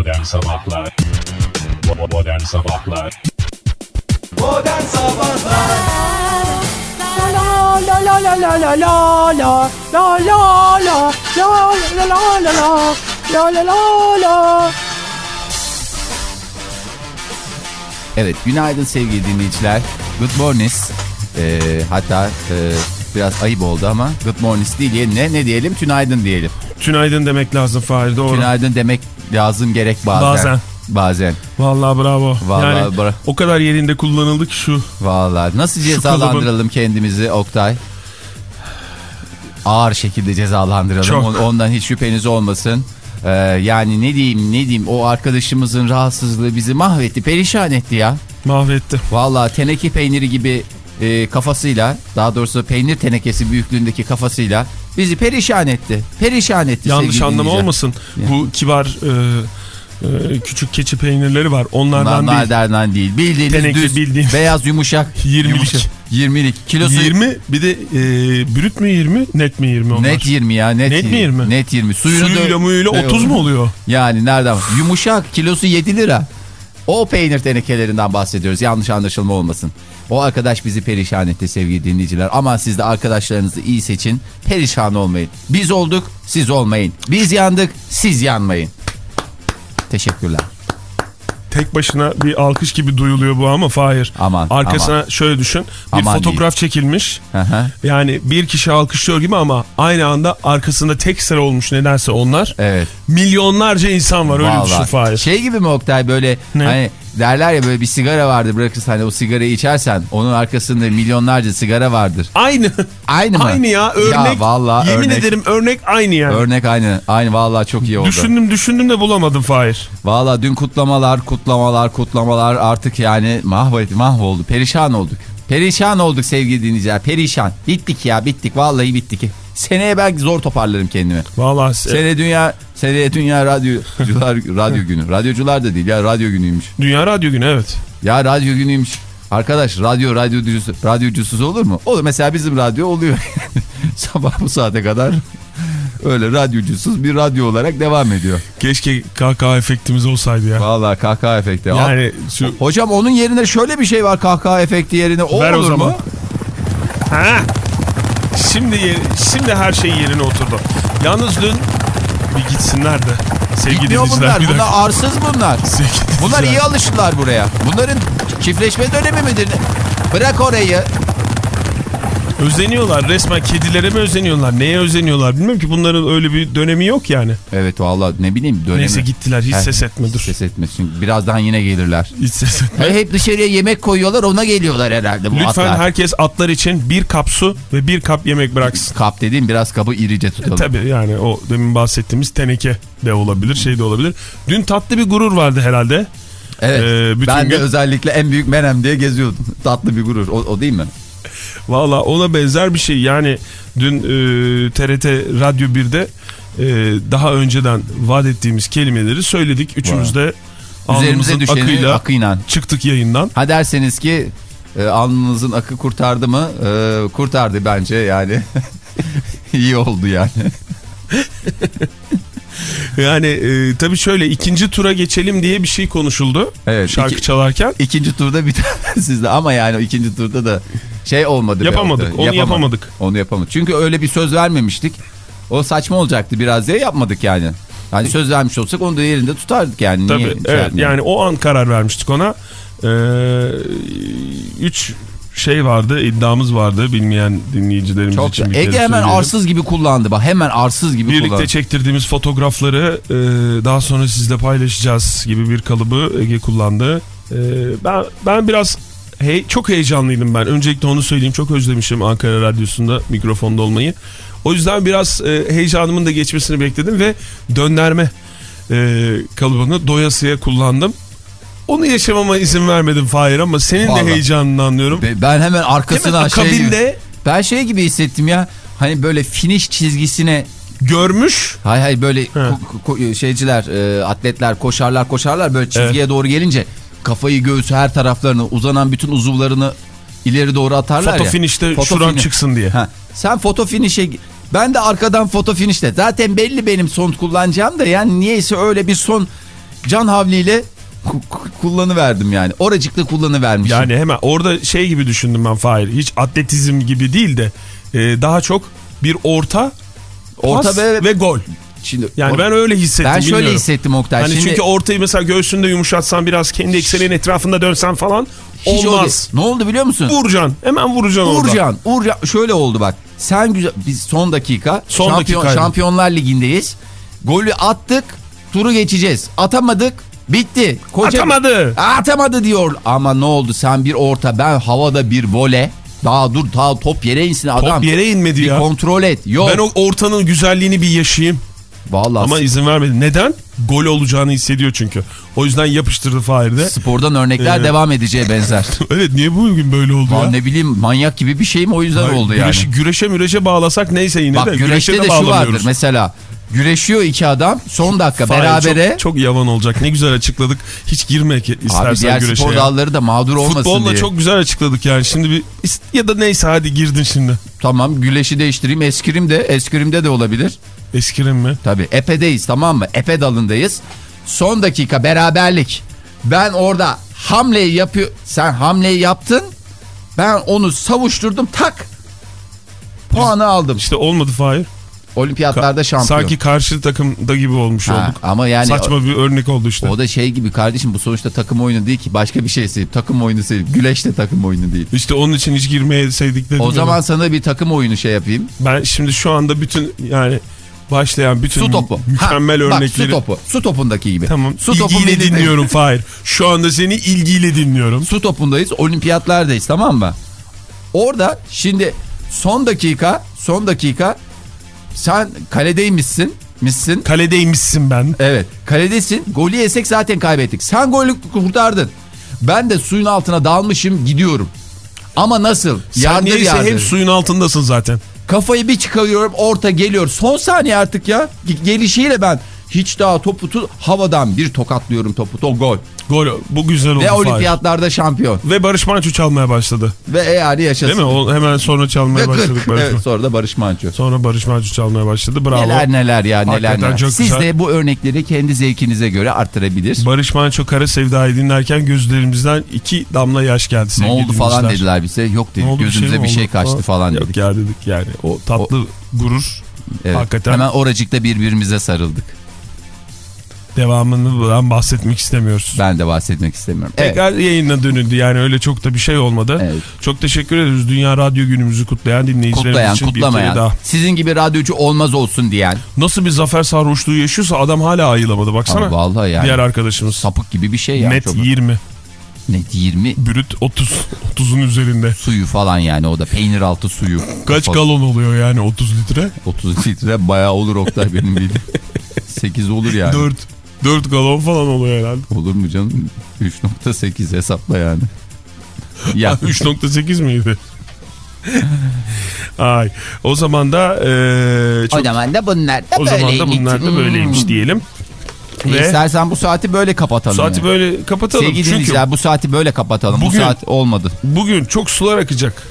Modern Sabahlar Modern Sabahlar Modern Sabahlar La la la la la la la la la la la la la la la la la la la Evet günaydın sevgili dinleyiciler. Good morning. Ee, hatta e, biraz ayıp oldu ama good morning değil yerine ne diyelim tünaydın diyelim. Tünaydın demek lazım Fahir doğru. Tünaydın demek lazım gerek bazen. Bazen. Bazen. Vallahi bravo. Vallahi yani bra- o kadar yerinde kullanıldı ki şu. Vallahi nasıl cezalandıralım kendimizi Oktay? Ağır şekilde cezalandıralım. Çok. On- Ondan hiç şüpheniz olmasın. Ee, yani ne diyeyim ne diyeyim o arkadaşımızın rahatsızlığı bizi mahvetti perişan etti ya. Mahvetti. Vallahi teneke peyniri gibi e, kafasıyla daha doğrusu peynir tenekesi büyüklüğündeki kafasıyla bizi perişan etti. Perişan etti Yanlış anlama olmasın. Ya. Bu kibar e, e, küçük keçi peynirleri var. Onlardan değil. Onlardan değil. Bildiğiniz Teneke düz, bildiğim. beyaz yumuşak. 20'lik. Yumuşak. 20'lik. Kilosu 20 bir de e, brüt mü 20 net mi 20 onlar? net 20 ya. Net, Net mi 20? Net 20. Suyunu Suyuyla muyuyla Evet. 30 mu oluyor? Yani nereden? Yumuşak kilosu 7 lira. O peynir tenekelerinden bahsediyoruz. Yanlış anlaşılma olmasın. O arkadaş bizi perişan etti sevgili dinleyiciler. Ama siz de arkadaşlarınızı iyi seçin. Perişan olmayın. Biz olduk, siz olmayın. Biz yandık, siz yanmayın. Teşekkürler. Tek başına bir alkış gibi duyuluyor bu ama Fahir. Aman, Arkasına şöyle düşün. Bir Aman fotoğraf çekilmiş. Hı hı. Yani bir kişi alkışlıyor gibi ama aynı anda arkasında tek sıra olmuş nedense onlar. Evet. Milyonlarca insan var öyle düşün Vallahi. Fahir. Şey gibi mi Oktay böyle Ne? hani derler ya böyle bir sigara vardır bırakırsan hani o sigarayı içersen onun arkasında milyonlarca sigara vardır. Aynı. Aynı mı? Aynı ya örnek. Ya vallahi yemin örnek. ederim örnek aynı yani. Örnek aynı. Aynı vallahi çok iyi oldu. Düşündüm düşündüm de bulamadım Fahir. Valla dün kutlamalar, kutlamalar, kutlamalar artık yani mahvoldu, mahvoldu. Perişan olduk. Perişan olduk sevgili dinleyiciler. Perişan. Bittik ya bittik. Vallahi bittik. Seneye belki zor toparlarım kendimi. Vallahi se- Sene dünya, seneye dünya radyocular, radyo günü. Radyocular da değil ya radyo günüymüş. Dünya Radyo Günü evet. Ya radyo günüymüş. Arkadaş radyo radyocusu, radyocusuz olur mu? Olur mesela bizim radyo oluyor. Sabah bu saate kadar öyle radyocusuz bir radyo olarak devam ediyor. Keşke kahkaha efektimiz olsaydı ya. Vallahi kahkaha efekti. Yani şu Hocam onun yerine şöyle bir şey var kahkaha efekti yerine. O Ver o olur zaman. mu? Ha. Şimdi şimdi her şey yerine oturdu. Yalnız dün bir gitsinler de sevgili Gitmiyor bunlar. Bunlar arsız bunlar. Sevgili Bunlar iyi alıştılar buraya. Bunların çiftleşme dönemi midir? Bırak orayı. Özeniyorlar resmen kedilere mi özeniyorlar neye özeniyorlar bilmiyorum ki bunların öyle bir dönemi yok yani. Evet vallahi ne bileyim dönemi. Neyse gittiler hiç Heh, ses etme dur. Ses etme. Çünkü birazdan yine gelirler. Hiç ses etme. He, hep dışarıya yemek koyuyorlar ona geliyorlar herhalde bu Lütfen atlar. herkes atlar için bir kap su ve bir kap yemek bıraksın. Kap dediğim biraz kabı irice tutalım. Tabii yani o demin bahsettiğimiz teneke de olabilir şey de olabilir. Dün tatlı bir gurur vardı herhalde. Evet. Ee, ben de gün- özellikle en büyük menem diye geziyordum. Tatlı bir gurur. O, o değil mi? Valla ona benzer bir şey yani dün e, TRT Radyo 1'de e, daha önceden vaat ettiğimiz kelimeleri söyledik. Üçümüz de alnımızın düşeni akıyla akıyla. çıktık yayından. Ha derseniz ki e, alnınızın akı kurtardı mı? E, kurtardı bence yani. İyi oldu yani. Yani e, tabii şöyle ikinci tura geçelim diye bir şey konuşuldu Evet, şarkı iki- çalarken. İkinci turda bir tane sizde ama yani ikinci turda da şey olmadı. Yapamadık, onu yapamadık. Onu yapamadık. Çünkü öyle bir söz vermemiştik. O saçma olacaktı biraz diye yapmadık yani. Hani söz vermiş olsak onu da yerinde tutardık yani. Tabii Niye şey evet yapmayalım? yani o an karar vermiştik ona. Ee, üç şey vardı iddiamız vardı bilmeyen dinleyicilerimiz Çok için. bir Ege hemen söyleyelim. arsız gibi kullandı bak. Hemen arsız gibi Birlikte kullandı. çektirdiğimiz fotoğrafları e, daha sonra sizle paylaşacağız gibi bir kalıbı Ege kullandı. E, ben ben biraz hey, çok heyecanlıydım ben. Öncelikle onu söyleyeyim. Çok özlemişim Ankara Radyosu'nda mikrofonda olmayı. O yüzden biraz e, heyecanımın da geçmesini bekledim ve dönderme e, kalıbını doyasıya kullandım. Onu yaşamama izin vermedim Fahir ama senin Vallahi. de heyecanını anlıyorum. Be- Ben hemen arkasına şey gibi, akabinde ben şey gibi hissettim ya. Hani böyle finish çizgisine görmüş hay hay böyle ko- ko- şeyciler e, atletler koşarlar koşarlar böyle çizgiye doğru gelince kafayı göğsü her taraflarını uzanan bütün uzuvlarını ileri doğru atarlar foto ya. finişte Foto şuram fini- çıksın diye. Ha, sen foto finişe ben de arkadan foto finişte zaten belli benim son kullanacağım da yani niyeyse öyle bir son can havliyle ku- ku- kullanıverdim yani. Oracıkta kullanıvermişim. Yani hemen orada şey gibi düşündüm ben Fahir. Hiç atletizm gibi değil de e, daha çok bir orta, Orta ve- ve, gol. Şimdi Yani ben öyle hissettim. ben şöyle bilmiyorum. hissettim Oktay. Hani Şimdi çünkü ortayı mesela göğsünde yumuşatsan biraz kendi eksenin etrafında dönsen falan hiç olmaz. öyle- Ne oldu biliyor musun? Vuracaksın. Hemen vuracaksın orada. Uğurcan, Uğurcan şöyle oldu bak. Sen güzel biz son dakika Son şampiyon, dakikaydı. Şampiyonlar Ligi'ndeyiz. Golü attık, turu geçeceğiz. Atamadık, bitti. Atamadı. Atamadı diyor. Ama ne oldu? Sen bir orta, ben havada bir vole. Daha dur, daha top yere insin adam. Top yere inmedi bir ya. kontrol et. Yok. Ben o ortanın güzelliğini bir yaşayayım. Vallahi Ama izin vermedi. Neden? Gol olacağını hissediyor çünkü. O yüzden yapıştırdı Fahir'de. spordan örnekler Ee, devam edeceğe benzer. Evet niye bugün böyle oldu Lan ya? ne bileyim manyak gibi bir şey mi o yüzden Hayır, oldu yani. güreşe, güreşe müreşe bağlasak neyse yine Bak de. güreşte güreşe de şu vardır mesela. Güreşiyor iki adam son dakika Fahir, berabere. Çok, çok yavan olacak. Ne güzel açıkladık. Hiç girme ki istersen Abi diğer güreşe spor dalları da mağdur olmasın Futbolla diye. çok güzel açıkladık yani. Şimdi bir ya da neyse hadi girdin şimdi. Tamam güleşi değiştireyim. Eskrim de eskrimde de olabilir. Eskirim mi? Tabii epedeyiz tamam mı? Epe dalındayız. Son dakika beraberlik. Ben orada hamleyi yapıyor. Sen hamleyi yaptın. Ben onu savuşturdum tak. Puanı aldım. İşte olmadı Fahir. Olimpiyatlarda şampiyon. Sanki karşı takımda gibi olmuş Ha, olduk. ama yani Saçma bir örnek oldu işte. o da şey gibi kardeşim bu sonuçta takım oyunu değil ki başka bir şey sevip takım oyunu sevip güleş de takım oyunu değil. İşte onun için hiç girmeye sevdik dedim. O ya. zaman sana bir takım oyunu şey yapayım. Ben şimdi şu anda bütün yani başlayan bütün Su topu. mükemmel Ha, örnekleri. Bak su topu. Su topundaki gibi. Tamam. Su ilgiyle dinliyorum Fahir. Şu anda seni ilgiyle dinliyorum. Su topundayız. Olimpiyatlardayız tamam mı? Orada şimdi son dakika son dakika sen kaledeymişsin. Missin? Kaledeymişsin ben. Evet. Kaledesin. Golü yesek zaten kaybettik. Sen golü kurtardın. Ben de suyun altına dalmışım gidiyorum. Ama nasıl? Sen Yardır yardır. hep suyun altındasın zaten. Kafayı bir çıkarıyorum orta geliyor. Son saniye artık ya. Gelişiyle ben hiç daha topu tut havadan bir tokatlıyorum topu. To gol. Gol. Bu güzel oldu Ve Fahir. olimpiyatlarda şampiyon. Ve Barış Manço çalmaya başladı. Ve yani yaşasın. Değil mi? O hemen sonra çalmaya Ve başladık 40. Barış Evet, sonra da Barış Manço. Sonra Barış Manço çalmaya başladı. Bravo. Neler neler ya neler Hakikaten neler. Siz güzel. de bu örnekleri kendi zevkinize göre arttırabilir. Barış Manço Kara Sevda'yı dinlerken gözlerimizden iki damla yaş geldi ne oldu falan dinleyiciler. dediler bize. Yok dedik oldu, gözümüze bir şey oldu? kaçtı Aa, falan Yok dedik. ya dedik yani. O tatlı gurur Evet. hakikaten Hemen oracıkta birbirimize sarıldık. Devamından bahsetmek istemiyoruz. Ben de bahsetmek istemiyorum. Evet. Tekrar yayına dönüldü yani öyle çok da bir şey olmadı. Evet. Çok teşekkür ederiz Dünya Radyo Günümüzü kutlayan dinleyicilerimiz Kutlayan, için bir kutlamayan, daha. sizin gibi radyocu olmaz olsun diyen. Nasıl bir zafer sarhoşluğu yaşıyorsa adam hala ayılamadı baksana. Ama vallahi yani. Diğer arkadaşımız. Sapık gibi bir şey ya. Net Çok- 20. Net 20 Brüt 30. 30'un üzerinde. suyu falan yani o da peynir altı suyu. Kaç Kafa- galon oluyor yani 30 litre? 30 litre bayağı olur Oktay benim bildiğim. 8 olur yani. 4. 4 galon falan oluyor herhalde. Olur mu canım? 3.8 hesapla yani. ya 3.8 miydi? Ay. O zaman da eee çok, o zaman da bunlar da o zaman da bunlar da böyleymiş diyelim. Ve İstersen bu saati böyle kapatalım. saati yani. böyle kapatalım. Sevgili Çünkü bu saati böyle kapatalım. Bugün- Bu saat olmadı. bugün çok sular akacak.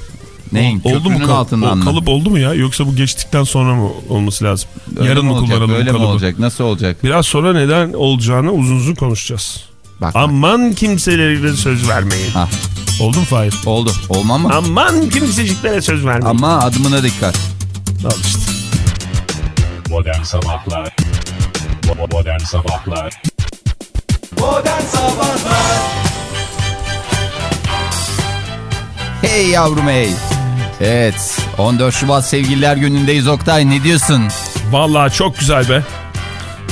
Neyin? oldu mu kalıp, altından o mı? kalıp oldu mu ya yoksa bu geçtikten sonra mı olması lazım? Öyle Yarın mı olacak, kullanalım Böyle bu mi kalıbı? olacak? Nasıl olacak? Biraz sonra neden olacağını uzun uzun konuşacağız. Bak. Aman kimselere söz vermeyin. Ha, Oldu mu Fahir? oldu. Olmam mı? Aman kimseciklere söz vermeyin. Ama adımına dikkat. Al işte. Modern Sabahlar Modern Sabahlar Modern Sabahlar Hey yavrum hey. Evet 14 Şubat sevgililer günündeyiz Oktay ne diyorsun? Vallahi çok güzel be.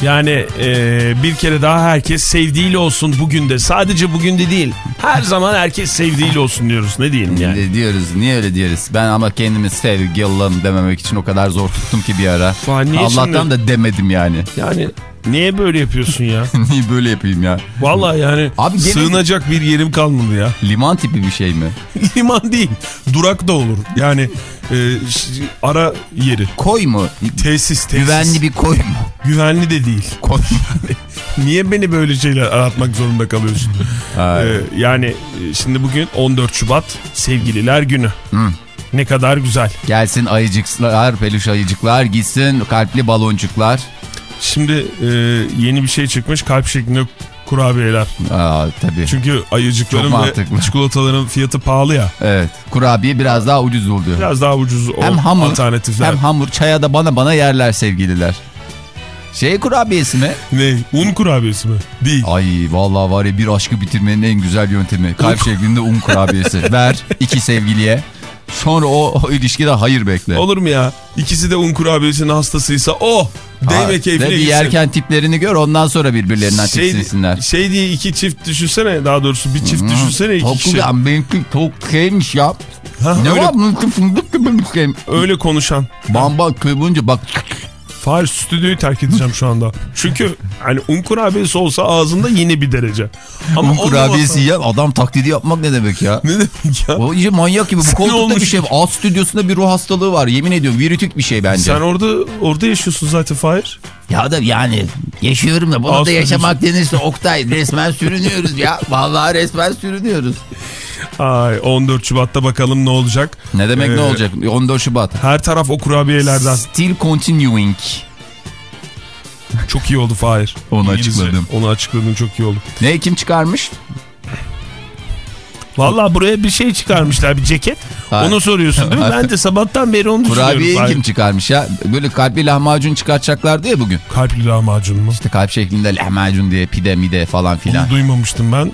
Yani e, bir kere daha herkes sevdiğiyle olsun bugün de. Sadece bugün de değil. Her zaman herkes sevdiğiyle olsun diyoruz. Ne diyelim yani. Ne diyoruz niye öyle diyoruz? Ben ama kendimi sevgilim dememek için o kadar zor tuttum ki bir ara. Allah'tan şimdi? da demedim yani. Yani niye böyle yapıyorsun ya? niye böyle yapayım ya? Vallahi yani Abi gene- sığınacak bir yerim kalmadı ya. Liman tipi bir şey mi? Liman değil. Durak da olur. Yani e, ara yeri. Koy mu? Tesis, tesis. Güvenli bir koy mu? Güvenli de değil. Koy. Niye beni böyle şeyler aratmak zorunda kalıyorsun? Ee, yani e, şimdi bugün 14 Şubat Sevgililer Günü. Hı. Ne kadar güzel. Gelsin ayıcıklar, peluş ayıcıklar, gitsin kalpli baloncuklar. Şimdi e, yeni bir şey çıkmış kalp şeklinde kurabiyeler. Aa, tabii. Çünkü ayıcıkların ve çikolataların fiyatı pahalı ya. Evet. Kurabiye biraz daha ucuz oluyor. Biraz daha ucuz o hem hamur alternatifler. hem hamur çaya da bana bana yerler sevgililer. Şey kurabiyesi mi? Ne? Un kurabiyesi mi? Değil. Ay vallahi var ya bir aşkı bitirmenin en güzel yöntemi. Kalp şeklinde un kurabiyesi. Ver iki sevgiliye. Sonra o, o ilişkide hayır bekle. Olur mu ya? İkisi de un kurabiyesinin hastasıysa oh! Değme Ha, keyfine bir yerken tiplerini gör ondan sonra birbirlerinden şey, tiksinsinler. şey diye iki çift düşünsene daha doğrusu bir çift düşünsene iki Çok kişi. güzel. Benimki çok şeymiş ya. Ha, Ne öyle, var fındık gibi bir şey. öyle konuşan. Bamba kıvınca bak Fahir stüdyoyu terk edeceğim şu anda. Çünkü hani un kurabiyesi olsa ağzında yeni bir derece. Ama un kurabiyesi yiyen adam taklidi yapmak ne demek ya? Ne demek ya? O iyice manyak gibi. Bu koltukta bir şey. Alt stüdyosunda bir ruh hastalığı var. Yemin ediyorum virütük bir şey bence. Sen orada orada yaşıyorsun zaten Fahir. Ya da yani yaşıyorum da bunu Alt da yaşamak denirse Oktay resmen sürünüyoruz ya. Vallahi resmen sürünüyoruz. Ay 14 Şubat'ta bakalım ne olacak. Ne demek Ee, ne olacak? 14 Şubat. Her taraf o kurabiyelerden. Still continuing. Çok iyi oldu Fahir. Onu İngilizce. açıkladım. Onu açıkladın çok iyi oldu. Ne kim çıkarmış? Vallahi buraya bir şey çıkarmışlar bir ceket. Ha. Onu soruyorsun değil mi? Ben de sabahtan beri onu düşünüyorum. Kurabiyeyi Fahir. kim çıkarmış ya? Böyle kalpli lahmacun çıkartacaklardı ya bugün. Kalpli lahmacun mu? İşte kalp şeklinde lahmacun diye pide mide falan filan. Onu duymamıştım ben.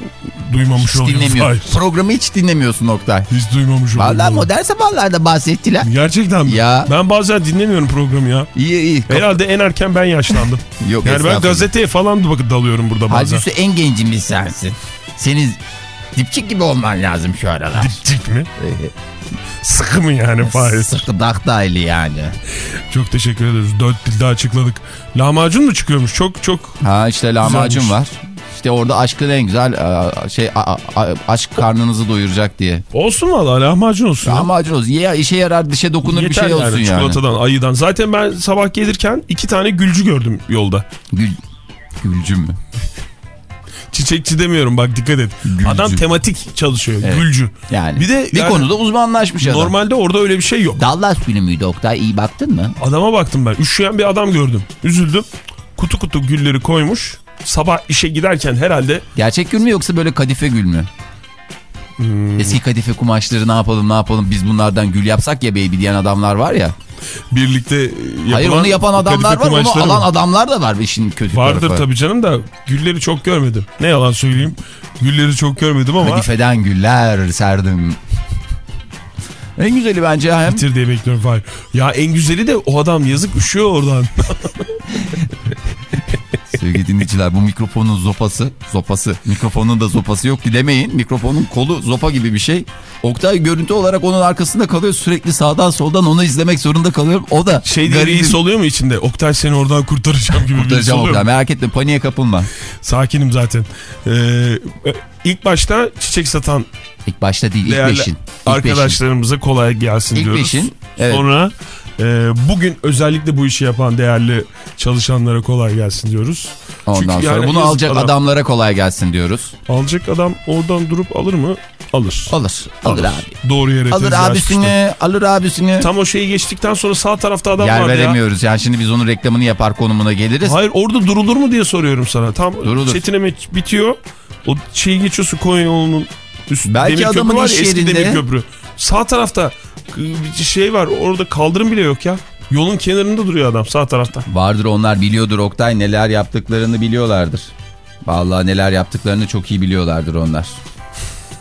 Duymamış Hiç olayım dinlemiyorum. Fahir. Programı hiç dinlemiyorsun Oktay. Hiç duymamış olayım. Vallahi modern sabahlarda bahsettiler. Gerçekten mi? Ya. Ben bazen dinlemiyorum programı ya. İyi iyi. Herhalde en erken ben yaşlandım. Yok, yani ben gazeteye falan da dalıyorum burada bazen. Halbuki en gencimiz sensin. Senin dipçik gibi olman lazım şu aralar. Dipçik mi? Sıkı mı yani Fahir? Sıkı daktaylı yani. Çok teşekkür ederiz. Dört dilde açıkladık. Lahmacun mu çıkıyormuş? Çok çok Ha işte lahmacun Güzelmiş. var. İşte orada aşkın en güzel e, şey aşk karnınızı doyuracak diye. olsun valla lahmacun olsun. ya. Lahmacun olsun. Ya işe yarar dışa dokunur bir Yeter şey olsun yani. Çikolatadan, ayıdan. Zaten ben sabah gelirken iki tane gülcü gördüm yolda. Gül, gülcü mü? Çiçekçi demiyorum bak dikkat et. Gülcü. Adam tematik çalışıyor. Evet. Gülcü. Yani Bir de bir yani konuda uzmanlaşmış adam. Normalde orada öyle bir şey yok. Dallas günü müydü Oktay? İyi baktın mı? Adama baktım ben. Üşüyen bir adam gördüm. Üzüldüm. Kutu kutu gülleri koymuş. Sabah işe giderken herhalde Gerçek gül mü yoksa böyle kadife gül mü? Hmm. Eski kadife kumaşları ne yapalım ne yapalım biz bunlardan gül yapsak ya baby diyen adamlar var ya. birlikte yapılan Hayır onu yapan adamlar var onu alan mı? adamlar da var işin kötü Vardır tarafı. tabii canım da gülleri çok görmedim. Ne yalan söyleyeyim. Gülleri çok görmedim ama Kadifeden güller serdim. En güzeli bence hem bitir diye bekliyorum Fahir. Ya en güzeli de o adam yazık üşüyor oradan. sevgili dinleyiciler bu mikrofonun zopası zopası mikrofonun da zopası yok ki demeyin mikrofonun kolu zopa gibi bir şey. Oktay görüntü olarak onun arkasında kalıyor sürekli sağdan soldan onu izlemek zorunda kalıyorum. O da Şey diye reis oluyor mu içinde? Oktay seni oradan kurtaracağım gibi bir Kurtaracağım oluyor Oktay merak etme paniğe kapılma. Sakinim zaten. Ee, ilk başta çiçek satan İlk başta değil ilk beşin. İlk beşin. arkadaşlarımıza kolay gelsin İlk diyoruz. beşin, evet. Sonra e, bugün özellikle bu işi yapan değerli çalışanlara kolay gelsin diyoruz. Ondan Çünkü sonra yani bunu alacak adam- adamlara kolay gelsin diyoruz. Alacak adam oradan durup alır mı? Alır. Alır. Alır abi. Doğru yere Alır abisini, alır abisini. Tam o şeyi geçtikten sonra sağ tarafta adam Yer vardı ya. veremiyoruz. Yani şimdi biz onun reklamını yapar konumuna geliriz. Hayır orada durulur mu diye soruyorum sana. Tam Durulur. çetineme bitiyor. O şeyi geçiyorsun Konya yolunun üstü. Belki demir adamın köprü var iş ya, eski yerinde- demir köprü. Sağ tarafta bir şey var. Orada kaldırım bile yok ya. Yolun kenarında duruyor adam sağ tarafta. Vardır onlar biliyordur Oktay neler yaptıklarını biliyorlardır. Vallahi neler yaptıklarını çok iyi biliyorlardır onlar.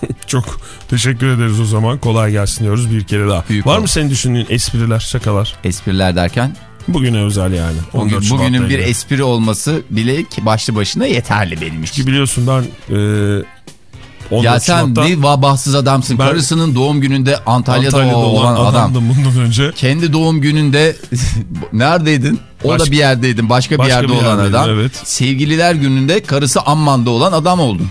Çok teşekkür ederiz o zaman. Kolay gelsin diyoruz bir kere daha. Büyük var ol. mı senin düşündüğün espriler, şakalar? Espriler derken Bugüne özel yani. bugün, 14 Şubat'ta bugünün bir espri olması bile başlı başına yeterli benim için. Ki biliyorsun ben e, 14 Ya sen Şubat'ta ne vabahsız adamsın. Ben- Karısının doğum gününde Antalya'da, Antalya'da olan, olan adam. bundan önce. Kendi doğum gününde neredeydin? O Başka- da bir yerdeydin. Başka, bir Başka yerde bir olan adam. evet. Sevgililer gününde karısı Amman'da olan adam oldun.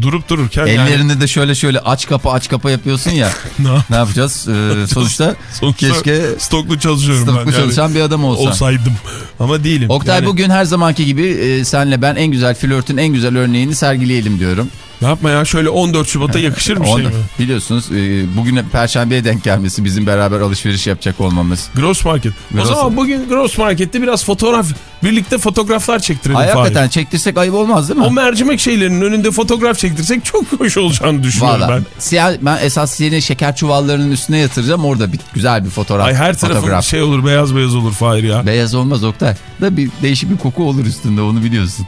Durup dururken yani Ellerinde de şöyle şöyle aç kapa aç kapa yapıyorsun ya. ne, ne yapacağız? Ee, sonuçta sonuçta keşke stoklu çalışıyorum ben. stoklu yani. çalışan bir adam olsa. olsaydım. Ama değilim. Oktay Yani bugün her zamanki gibi e, senle ben en güzel flörtün en güzel örneğini sergileyelim diyorum. Yapma ya şöyle 14 Şubat'a yakışır bir şey mi? Biliyorsunuz e, bugüne perşembeye denk gelmesi bizim beraber alışveriş yapacak olmamız. Gross Market. Gross- O zaman bugün Gross Market'te biraz fotoğraf, birlikte fotoğraflar çektirelim. Ay Fahir. hakikaten çektirsek ayıp olmaz değil mi? O mercimek şeylerinin önünde fotoğraf çektirsek çok hoş olacağını düşünüyorum Valla ben. siyah, ben esas yeni şeker çuvallarının üstüne yatıracağım orada bir güzel bir fotoğraf. Ay her tarafı fotoğraf. şey olur beyaz beyaz olur Fahir ya. Beyaz olmaz Oktay. Da bir değişik bir koku olur üstünde onu biliyorsun.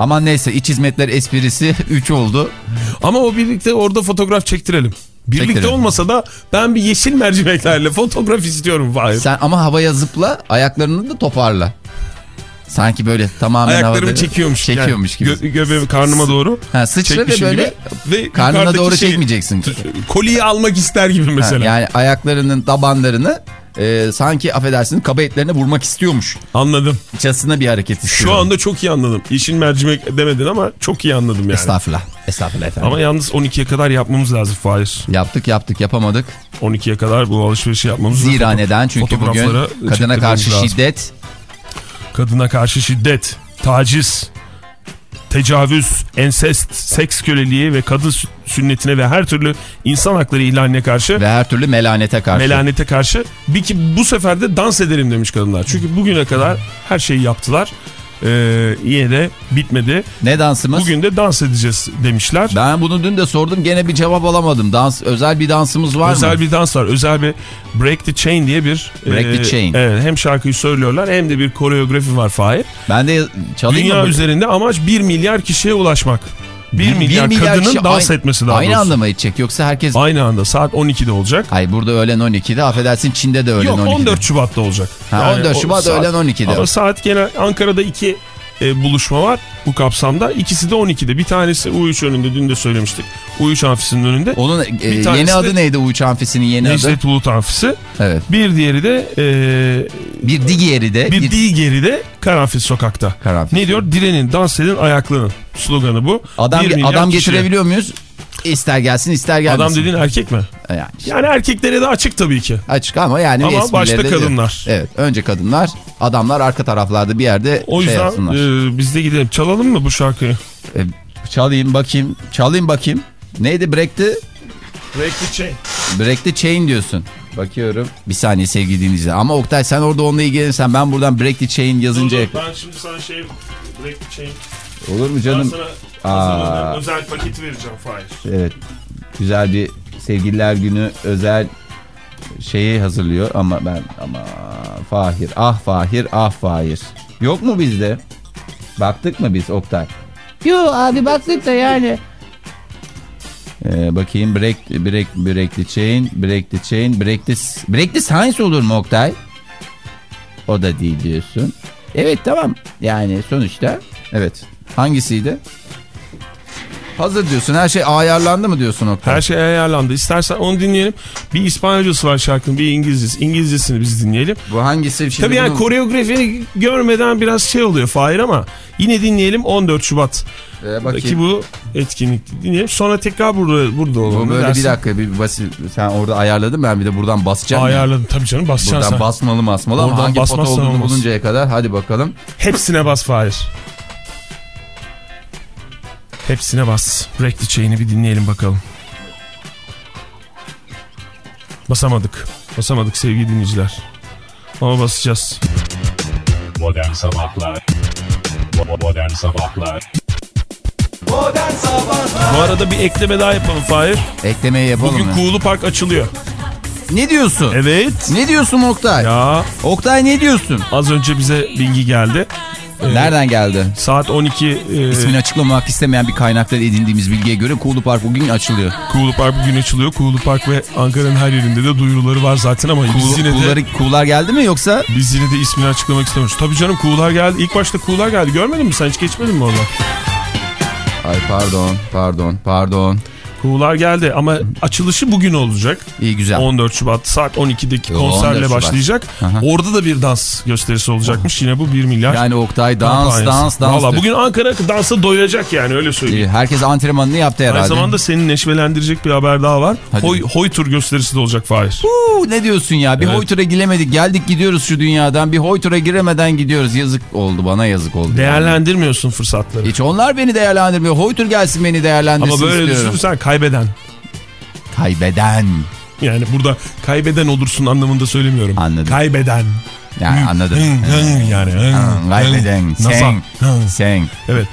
Ama neyse iç hizmetler esprisi 3 oldu. Ama o birlikte orada fotoğraf çektirelim. Birlikte Çektirelim. olmasa da ben bir yeşil mercimeklerle fotoğraf istiyorum Fahir. Sen ama havaya zıpla ayaklarını da toparla. Sanki böyle tamamen Ayaklarımı havada çekiyormuş. çekiyormuş yani. gibi. Gö göbeğimi karnıma doğru. ha, sıçra ve böyle gibi. Ve karnına doğru şeyi- çekmeyeceksin. Koliyi almak ister gibi Ha, mesela. yani ayaklarının tabanlarını e, sanki affedersin kaba etlerine vurmak istiyormuş. Anladım. Çasına bir hareket istiyorum. Şu anda çok iyi anladım. Yeşil mercimek demedin ama çok iyi anladım yani. Estağfurullah. Estağfurullah efendim. Ama yalnız 12'ye kadar yapmamız lazım Fahir. Yaptık yaptık yapamadık. 12'ye kadar bu alışverişi yapmamız Zira lazım. neden? Çünkü bugün kadına karşı lazım. şiddet Kadına karşı şiddet, taciz, tecavüz, ensest, seks köleliği ve kadın sü- sünnetine ve her türlü insan hakları ihlaline karşı ve her türlü melanete karşı. melanete karşı bir ki bu sefer de dans edelim demiş kadınlar. Çünkü bugüne kadar her şeyi yaptılar. Ee, yine de bitmedi. ne dansımız? Bugün de dans edeceğiz demişler. Ben bunu dün de sordum gene bir cevap alamadım. Dans özel bir dansımız var özel mı? bir dans var. Özel bir Break the Chain diye bir Break the Chain. Evet, hem şarkıyı söylüyorlar hem de bir koreografi var Fahir. Ben de çalayım Dünya mı? üzerinde amaç 1 milyar kişiye ulaşmak. 1 milyar, kadının kişi dans aynı- etmesi daha Aynı doğrusu. anda mı edecek yoksa herkes... Aynı anda saat 12'de olacak. Ay burada öğlen 12'de affedersin Çin'de de öğlen Yok 12'de. 14 Şubat'ta olacak. Ha, 14 o Şubat öğlen 12'de. Ama saat gene Ankara'da iki e, buluşma var bu kapsamda. İkisi de 12'de. Bir tanesi U3 önünde dün de söylemiştik. U3 amfisinin önünde. Onun e, yeni adı neydi Uğuç Amfisi'nin yeni adı? Necdet Bulut amfisi. Evet. Bir diğeri de e, Bir diğeri de bir diğeri de Karanfil Sokak'ta. Karanfil. Ne diyor? Direnin, dans edin, ayaklanın. Sloganı bu. adam Bir adam getirebiliyor muyuz? İster gelsin ister gelmesin. Adam dediğin erkek mi? yani işte Yani erkeklere de açık tabii ki. açık ama yani Ama başta kadınlar. Evet önce kadınlar adamlar arka taraflarda bir yerde O şey yüzden yapsınlar. e, biz de gidelim. Çalalım mı bu şarkıyı? E, çalayım bakayım çalayım bakayım. Neydi Break the, Break the Chain. Break the Chain diyorsun. Bakıyorum. Bir saniye sevgili dinleyiciler. Ama Oktay sen orada onunla ilgilenirsen ben buradan Break the Chain yazınca... Ben şimdi sana şey Break the Chain. Olur mu Ben canım? sana Aa. özel paketi vereceğim Fahir. Evet. Güzel bir sevgililer günü özel şeyi hazırlıyor ama ben ama Fahir ah Fahir ah Fahir. Yok mu bizde? Baktık mı biz Oktay? Yo abi baktık da yani. Ee, bakayım break break break the chain break the chain break the break the science olur mu Oktay? O da değil diyorsun. Evet tamam yani sonuçta evet hangisiydi? Hazır diyorsun her şey ayarlandı mı diyorsun Oktay? Her şey ayarlandı. İstersen onu dinleyelim. Bir İspanyolcası var şarkının bir İngilizcesi. İngilizcesini biz dinleyelim. Bu hangisi? Şimdi Tabii yani bunu- koreografini görmeden biraz şey oluyor Fahir ama yine dinleyelim 14 Şubat. Ee, bakayım. Ki bu etkinlik dinleyelim. Sonra tekrar burada burada olalım. Bu böyle dersin? bir dakika bir basit sen orada ayarladın ben bir de buradan basacağım. ya. Ayarladım tabii canım basacaksın Buradan sen. basmalı masmalı ama Oradan hangi foto olduğunu buluncaya kadar hadi bakalım. Hepsine bas Fahir. Hepsine bas. Break the Chain'i bir dinleyelim bakalım. Basamadık. Basamadık sevgili dinleyiciler. Ama basacağız. Modern Sabahlar Modern Sabahlar Modern Sabahlar Bu arada bir ekleme daha yapalım Fahir. Eklemeyi yapalım Bugün mı? Kuğulu Park açılıyor. Ne diyorsun? Evet. Ne diyorsun Oktay? Ya Oktay ne diyorsun? az önce bize bilgi geldi. Nereden geldi? Saat 12 e, İsmini açıklamamak istemeyen bir kaynaktan edindiğimiz bilgiye göre Kuğulu Park bugün açılıyor. Kuğulu Park bugün açılıyor. Kuğulu Park ve Ankara'nın her yerinde de duyuruları var zaten ama biz Kuğu, yine de kuğular geldi mi yoksa? biz yine de ismini açıklamak istemiyoruz. Tabii canım Kuğular geldi. İlk başta Kuğular geldi. Görmedin mi sen hiç geçmedin mi orada? Ay pardon, pardon, pardon. Kuğular geldi ama açılışı bugün olacak. İyi güzel. 14 Şubat saat 12'deki Yo, 14 konserle başlayacak. Aha. Orada da bir dans gösterisi olacakmış. Yine bu 1 milyar. Yani Oktay dans kampanyası. dans dans. Valla bugün Ankara dansa doyacak yani öyle söyleyeyim. İyi, Herkes antrenmanını yaptı herhalde. Aynı zamanda seni neşvelendirecek bir haber daha var. Hadi. Hoy, Hoy tur gösterisi de olacak Fahir. Uuu, ne diyorsun ya? Bir Evet. Hoytur'a giremedik. Geldik gidiyoruz şu dünyadan. Bir Hoytur'a giremeden gidiyoruz. Yazık oldu bana yazık oldu. Değerlendirmiyorsun fırsatları. Hiç onlar beni değerlendirmiyor. Hoytur gelsin beni değerlendirsin Ama böyle düşünürsen kaybeden. Kaybeden. Yani burada kaybeden olursun anlamında söylemiyorum. Anladım. Kaybeden. Yani hın yani. Kaybeden. Sen. Sen. Evet.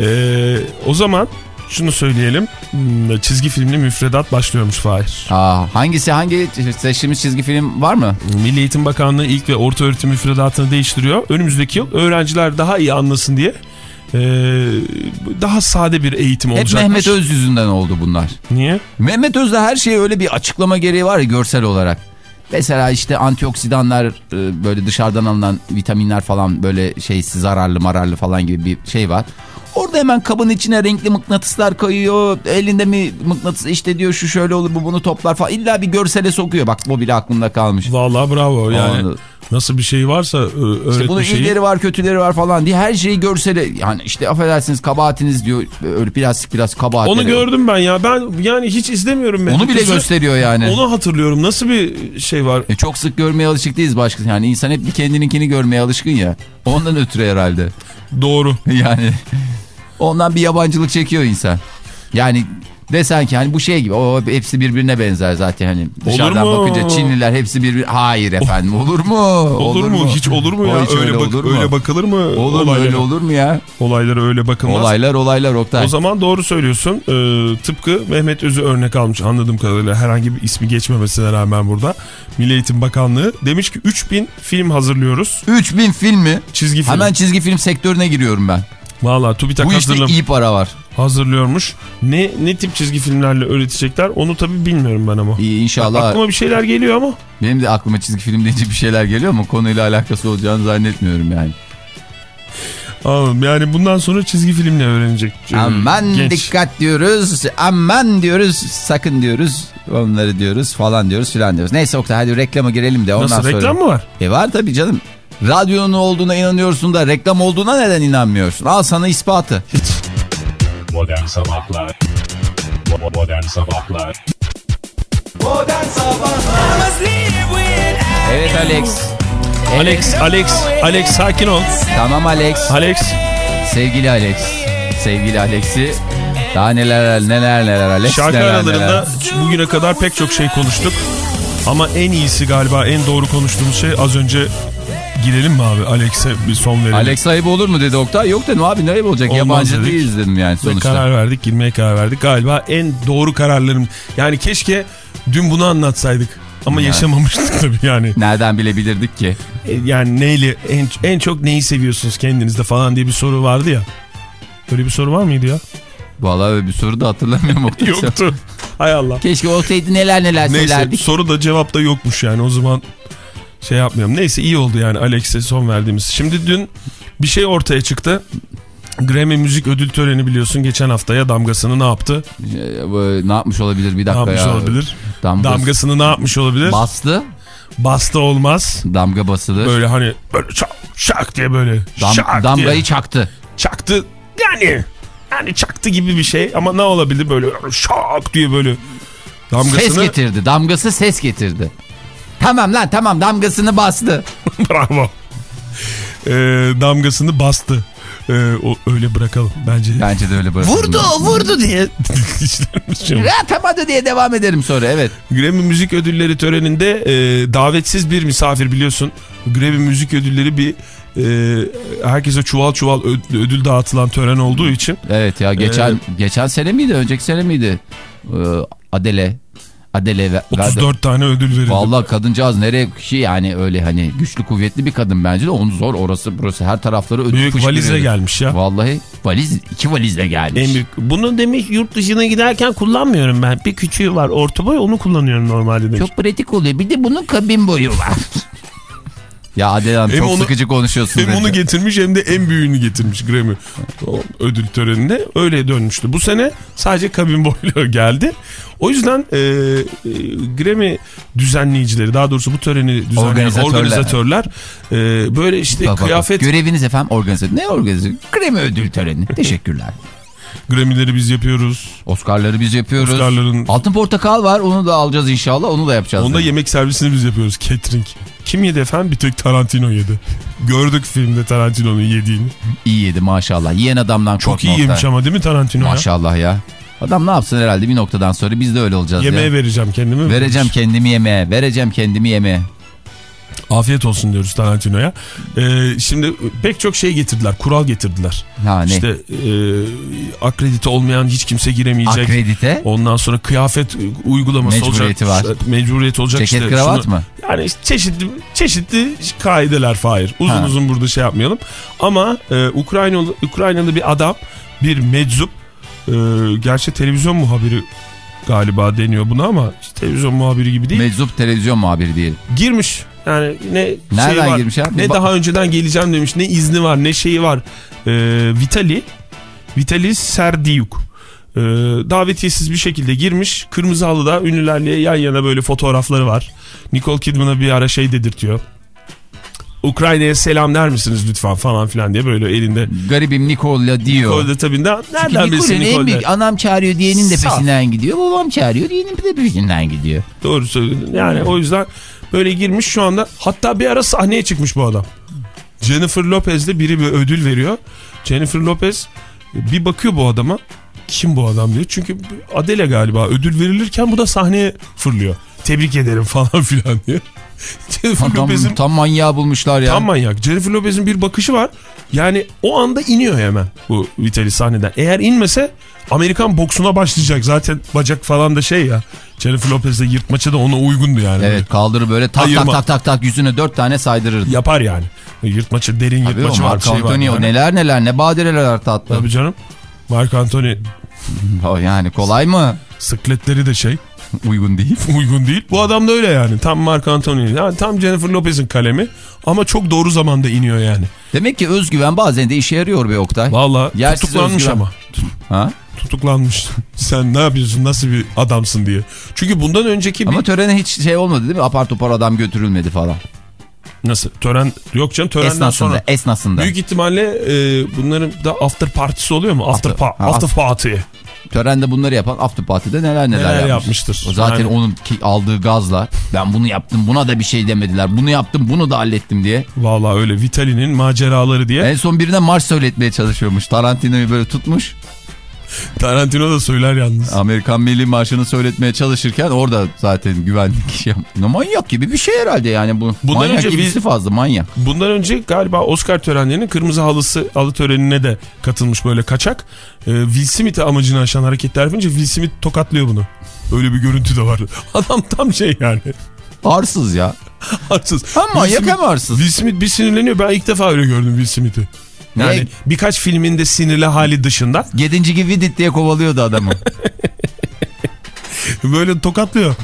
Ee, o zaman şunu söyleyelim. Hmm, Çizgi filmli müfredat başlıyormuş Fahir. Aa, hangisi hangi seçtiğimiz çizgi film var mı? Milli Eğitim Bakanlığı ilk ve orta öğretim müfredatını değiştiriyor. Önümüzdeki yıl öğrenciler daha iyi anlasın diye ee, daha sade bir eğitim Hep olacakmış. Mehmet Öz yüzünden oldu bunlar. Niye? Mehmet Öz'de her şeye öyle bir açıklama gereği var ya görsel olarak. Mesela işte antioksidanlar e, böyle dışarıdan alınan vitaminler falan böyle şey zararlı mararlı falan gibi bir şey var. Orada hemen kabın içine renkli mıknatıslar koyuyor. Elinde mi mıknatıs işte diyor şu şöyle olur bu bunu toplar falan. İlla bir görsele sokuyor. Bak bu bile aklımda kalmış. Vallahi bravo yani. Anladım. Nasıl bir şey varsa öğretme İşte bunun şeyi. iyileri var kötüleri var falan diye her şeyi görsele yani işte affedersiniz kabahatiniz diyor öyle plastik biraz kabahat. Onu gördüm ben ya. Ben yani hiç izlemiyorum. Onu Mehmet bile Öz'ü. gösteriyor yani. Onu hatırlıyorum. Nasıl bir şey var? E çok sık görmeye alışık değiliz başka. Yani insan hep bir kendininkini görmeye alışkın ya. Ondan ötürü herhalde. Doğru. Yani ondan bir yabancılık çekiyor insan. Yani desen ki hani bu şey gibi o hepsi birbirine benzer zaten hani dışarıdan mu? bakınca Çinliler hepsi birbir hayır efendim olur mu? Olur, mu? Hiç olur mu O ya? hiç öyle, öyle bak- olur mu? öyle bakılır mı? Olur mu öyle olur mu ya? Olaylara öyle bakılmaz. Olaylar olaylar Oktay. O zaman doğru söylüyorsun. Ee, tıpkı Mehmet Öz'ü örnek almış anladığım kadarıyla herhangi bir ismi geçmemesine rağmen burada. Milli Eğitim Bakanlığı demiş ki 3000 film hazırlıyoruz. 3000 film mi? Çizgi film. Hemen çizgi film sektörüne giriyorum ben. Valla TÜBİTAK Bu işte hazırlam- iyi para var. Hazırlıyormuş. Ne ne tip çizgi filmlerle öğretecekler onu tabii bilmiyorum ben ama. İyi inşallah. Aklıma bir şeyler geliyor ama. Benim de aklıma çizgi film deyince bir şeyler geliyor ama konuyla alakası olacağını zannetmiyorum yani. Anladım. Yani bundan sonra çizgi filmle öğrenecek. e, Aman genç. dikkat diyoruz. Aman diyoruz. Sakın diyoruz. Onları diyoruz falan diyoruz filan diyoruz. Neyse Oktay hadi reklama girelim de ondan Nasıl sonra. reklam mı var? E var tabii canım. Radyonun olduğuna inanıyorsun da reklam olduğuna neden inanmıyorsun? Al sana ispatı. Modern Sabahlar Modern Sabahlar Modern Sabahlar Evet Alex. Alex, Alex, Alex sakin ol. Tamam Alex. Alex. Sevgili Alex. Sevgili Alex'i. Daha neler neler neler Alex. Şarkı neler, aralarında neler. bugüne kadar pek çok şey konuştuk. Ama en iyisi galiba en doğru konuştuğumuz şey az önce girelim mi abi Alex'e bir son verelim. Alex ayıp olur mu dedi Oktay. Yok dedim abi ne ayıp olacak. Olmaz Yabancı dedik. değiliz dedim yani Ve sonuçta. karar verdik girmeye karar verdik. Galiba en doğru kararlarım. Yani keşke dün bunu anlatsaydık. Ama Yani. yaşamamıştık tabii yani. Nereden bilebilirdik ki? E, Yani neyle en, en çok neyi seviyorsunuz kendinizde falan diye bir soru vardı ya. Öyle bir soru var mıydı ya? Vallahi bir soru da hatırlamıyorum Oktay. Yoktu. Hay Allah. Keşke olsaydı neler neler Neyse söylerdik. soru da cevap da yokmuş yani o zaman şey yapmayalım. Neyse iyi oldu yani Alex'e son verdiğimiz. Şimdi dün bir şey ortaya çıktı. Grammy Müzik Ödül Töreni biliyorsun geçen haftaya damgasını ne yaptı? Ee, ne yapmış olabilir bir Ne dakika yapmış ya. olabilir? Damga, Damgasını ne yapmış olabilir? Bastı. Bastı olmaz. Damga basılır. Böyle hani böyle şak, şak diye böyle Dam- şak damgayı diye. çaktı. çaktı. Yani yani çaktı gibi bir şey ama ne olabilir böyle şak diye böyle damgasını. Ses getirdi. Damgası ses getirdi. Tamam lan tamam damgasını bastı. Bravo. Ee, damgasını bastı. Ee, o, öyle bırakalım bence. Bence de öyle bırakalım. Vurdu vurdu diye. Şimdi. Atamadı diye devam ederim sonra evet. Grammy Müzik Ödülleri töreninde e, davetsiz bir misafir biliyorsun. Grammy Müzik Ödülleri bir e, herkese çuval çuval ödül dağıtılan tören olduğu için Evet ya geçen geçen sene miydi önceki sene miydi? Ee, Adele. Adele ve 34 tane ödül verildi. Vallahi kadıncağız nereye ki yani öyle hani güçlü kuvvetli bir kadın bence de onu zor orası burası her tarafları ödül Büyük valizle gelmiş ya. Vallahi valiz iki valizle gelmiş. En büyük. Bunu demiş yurt dışına giderken kullanmıyorum ben. Bir küçüğü var orta boy onu kullanıyorum normalde demiş. Çok pratik oluyor bir de bunun kabin boyu var. Ya Adel Hanım Hem çok onu- sıkıcı konuşuyorsun. Hem dedi. onu getirmiş hem de en büyüğünü getirmiş Grammy ödül törenine. Öyle dönmüştü. Bu sene sadece kabin boylu geldi. O yüzden e, e, Grammy düzenleyicileri daha doğrusu bu töreni düzenleyen Organizatörler. organizatörler, e, böyle işte Bak, bak, kıyafet Göreviniz efendim organizasyon. Ne organizasyon? Grammy ödül töreni. Teşekkürler. Grammy'leri biz yapıyoruz. Oscar'ları biz yapıyoruz. Oscar'ların Altın portakal var onu da alacağız inşallah onu da yapacağız. onda Yani. yemek servisini biz yapıyoruz. Catering. Kim yedi efendim? Bir tek Tarantino yedi. Gördük filmde Tarantino'nun yediğini. İyi yedi maşallah. Yiyen adamdan Çok iyi yemiş ama değil mi Tarantino ya? Maşallah ya. Adam ne yapsın herhalde bir noktadan sonra biz de öyle olacağız Yemeğe ya. vereceğim kendimi. Vereceğim kendimi yemeğe. Vereceğim kendimi yemeğe. Afiyet olsun diyoruz Tarantino'ya. Ee, şimdi pek çok şey getirdiler. Kural getirdiler. Ha ne? İşte e, akredite olmayan hiç kimse giremeyecek. Akredite. Ondan sonra kıyafet uygulaması Mecburiyeti olacak. var. İşte Mecburiyet olacak. Ceket işte kravat şunu- mı? Yani işte çeşitli çeşitli kaideler Fahir. Uzun Ha. uzun burada şey yapmayalım. Ama e, Ukraynalı, Ukraynalı bir adam bir meczup e, gerçi televizyon muhabiri galiba deniyor buna ama işte televizyon muhabiri gibi değil. Meczup televizyon muhabiri diyelim. girmiş. Yani ne Nereden şey var, girmiş abi? ne daha önceden geleceğim demiş, ne izni var, ne şeyi var. Ee, Vitali, Vitali Serdiuk. Ee, davetiyesiz bir şekilde girmiş. Kırmızı halıda ünlülerle yan yana böyle fotoğrafları var. Nicole Kidman'a bir ara şey dedirtiyor. Ukrayna'ya selam der misiniz lütfen falan filan diye böyle elinde. Garibim Nikola diyor. Nicole de tabii ne- nereden Çünkü bilsin en Nicole büyük anam çağırıyor diyenin de peşinden gidiyor. Babam çağırıyor diyenin de peşinden gidiyor. Doğru söyledin. Yani o yüzden böyle girmiş şu anda. Hatta bir ara sahneye çıkmış bu adam. Jennifer Lopez'de biri bir ödül veriyor. Jennifer Lopez bir bakıyor bu adama. Kim bu adam diyor. Çünkü Adele galiba ödül verilirken bu da sahneye fırlıyor. Tebrik ederim falan filan diyor. Jennifer Lopez'in tam manyağı bulmuşlar ya. tam manyak. Jennifer Lopez'in bir bakışı var. Yani o anda iniyor hemen bu Vitali sahneden. Eğer inmese Amerikan boksuna başlayacak. Zaten bacak falan da şey ya. Jennifer Lopez de yırtmaça da ona uygundu yani. Evet kaldırır böyle tak Ayırma. tak tak tak tak yüzüne dört tane saydırırdı. Yapar yani. Yırtmaça derin Tabii o yırtmaçı var. bir Mark şey var. Anthony o yani. neler neler ne badireler tatlı. Tabii canım. Mark Anthony O yani kolay mı? sıkletleri de şey Uygun değil. uygun değil. Bu adam da öyle yani. Tam Mark Anthony. Yani tam Jennifer Lopez'in kalemi ama çok doğru zamanda iniyor yani. Demek ki özgüven bazen de işe yarıyor be Oktay. Valla tutuklanmış özgüven. ama. Ha? Tutuklanmış. Sen ne yapıyorsun nasıl bir adamsın diye. Çünkü bundan önceki bir... Ama törene hiç şey olmadı değil mi? Apar topar adam götürülmedi falan. Nasıl? Tören yok canım törenden Esnasında, sonra. esnasında. Büyük ihtimalle e, bunların da after partisi oluyor mu? After, After- pa- after party. Törende bunları yapan after party'de neler neler, Neler yapmış. yapmıştır. O zaten Yani- onun ki- aldığı gazla ben bunu yaptım buna da bir şey demediler. Bunu yaptım bunu da hallettim diye. Valla öyle Vitali'nin maceraları diye. En son birine marş söyletmeye çalışıyormuş. Tarantino'yu böyle tutmuş. Tarantino da söyler yalnız. Amerikan Milli Marşı'nı söyletmeye çalışırken orada zaten güvenlik yapmış. Manyak gibi bir şey herhalde yani bu. Bundan manyak önce gibisi biz- fazla manyak. Bundan önce galiba Oscar törenlerinin kırmızı halısı halı törenine de katılmış böyle kaçak. Ee, Will Smith'e amacını aşan hareketler yapınca Will Smith tokatlıyor bunu. Öyle bir görüntü de var. Adam tam şey yani. Arsız ya. Arsız. Manyak Will Smith- hem arsız. Will Smith bir sinirleniyor. Ben ilk defa öyle gördüm Will Smith'i. Yani Ne? birkaç filminde sinirli hali dışında Yedinci gibi vidit diye kovalıyordu adamı. böyle tokatlıyor.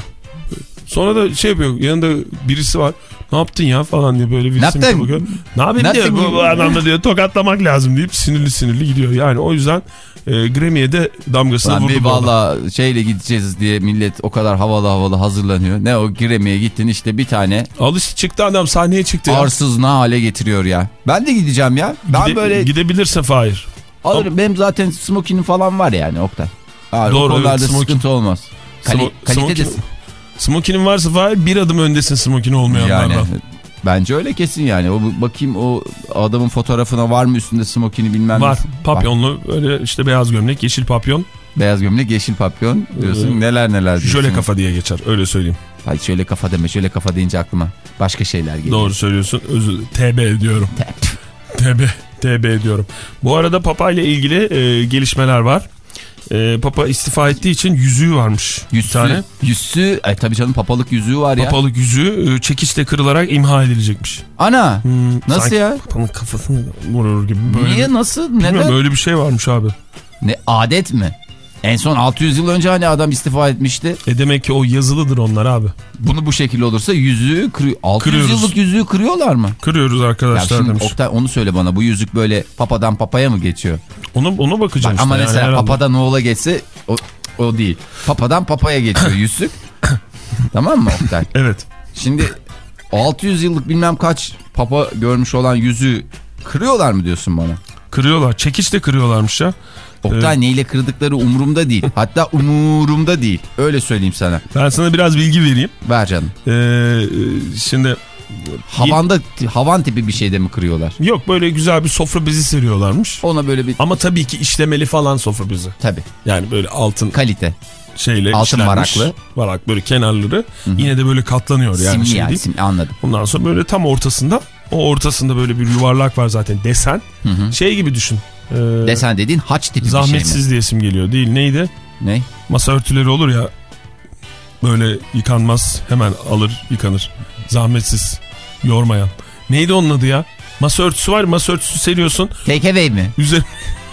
Sonra da şey yapıyor yanında birisi var. Ne yaptın ya falan diye böyle Will Ne bakıyor. Ne yapayım diyor bu, bu adam da diyor tokatlamak lazım deyip sinirli sinirli gidiyor. Yani o yüzden e, Grammy'ye de damgasını Lan vurdu. bir valla şeyle gideceğiz diye millet o kadar havalı havalı hazırlanıyor. Ne o Grammy'ye gittin işte bir tane Al işte çıktı adam sahneye çıktı ya. arsız ne hale getiriyor ya. Ben de gideceğim ya. Ben Gide- böyle Gidebilirse Fahir. alırım. Benim zaten smokinim falan var yani Oktay. Yani Doğru, o konularda evet, smoking. sıkıntı olmaz. Kali, Smo- kalite de smoking- Smokinin varsa Fahir bir adım öndesin smokin olmayanlardan. yani bence öyle kesin yani. O bakayım o adamın fotoğrafına var mı üstünde smokini bilmem Var. ne. Papyonlu öyle işte beyaz gömlek, yeşil papyon, Beyaz gömlek, yeşil papyon diyorsun. Ee, neler neler diyorsun. şöyle kafa diye geçer öyle söyleyeyim. Hayır şöyle kafa deme. Şöyle kafa deyince aklıma başka şeyler geliyor. Doğru söylüyorsun. Özür TB diyorum. TB TB diyorum. Bu arada Papa ile ilgili e, gelişmeler var. E, Papa istifa ettiği için yüzüğü varmış. Bir Yüzsü, tane. yüzsü, ay tabii canım papalık yüzüğü var ya. Papalık yüzüğü e, çekiçle kırılarak imha edilecekmiş. Ana Hmm, nasıl ya? Papanın kafasını vurur gibi. Böyle Niye bir- nasıl? Bilmiyorum Neden? öyle bir şey varmış abi. Ne adet mi? En son 600 yıl önce hani adam istifa etmişti. E demek ki o yazılıdır onlar abi. Bunu bu şekilde olursa yüzüğü kırıyor. 600 Kırıyoruz. yıllık yüzüğü kırıyorlar mı? Kırıyoruz Ya arkadaşlar şimdi demiş. Oktay onu söyle bana. Bu yüzük böyle papadan papaya mı geçiyor? Onu, onu bakacağım Bak, işte. ama yani mesela herhalde. papadan oğula geçse o, o değil. Papadan papaya geçiyor yüzük. tamam mı Oktay? Evet. Şimdi 600 yıllık bilmem kaç papa görmüş olan yüzüğü kırıyorlar mı diyorsun bana? Kırıyorlar. Çekiç de kırıyorlarmış ya. Oktay neyle kırdıkları umurumda değil. Hatta umurumda değil. Öyle söyleyeyim sana. Ben sana biraz bilgi vereyim. Ver canım. Ee, şimdi Havanda havan tipi bir şeyde mi kırıyorlar? yok böyle güzel bir sofra bezi seriyorlarmış. Ona böyle bir Ama tabii ki işlemeli falan sofra bezi. tabi Yani böyle altın kalite. şeyle Altın işlenmiş. varaklı. Varak böyle kenarları yine de böyle katlanıyor yani. simli şey yani simli anladım. Ondan sonra böyle tam ortasında o ortasında böyle bir yuvarlak var zaten desen. Şey gibi düşün. Ee, Desen dediğin haç tipi bir şey mi? zahmetsiz diye isim geliyor değil neydi? Ne? Masa örtüleri olur ya böyle yıkanmaz hemen alır yıkanır. Zahmetsiz yormayan. Neydi onun adı ya? Masa örtüsü var masa örtüsü seriyorsun. Take away mi? Üzer...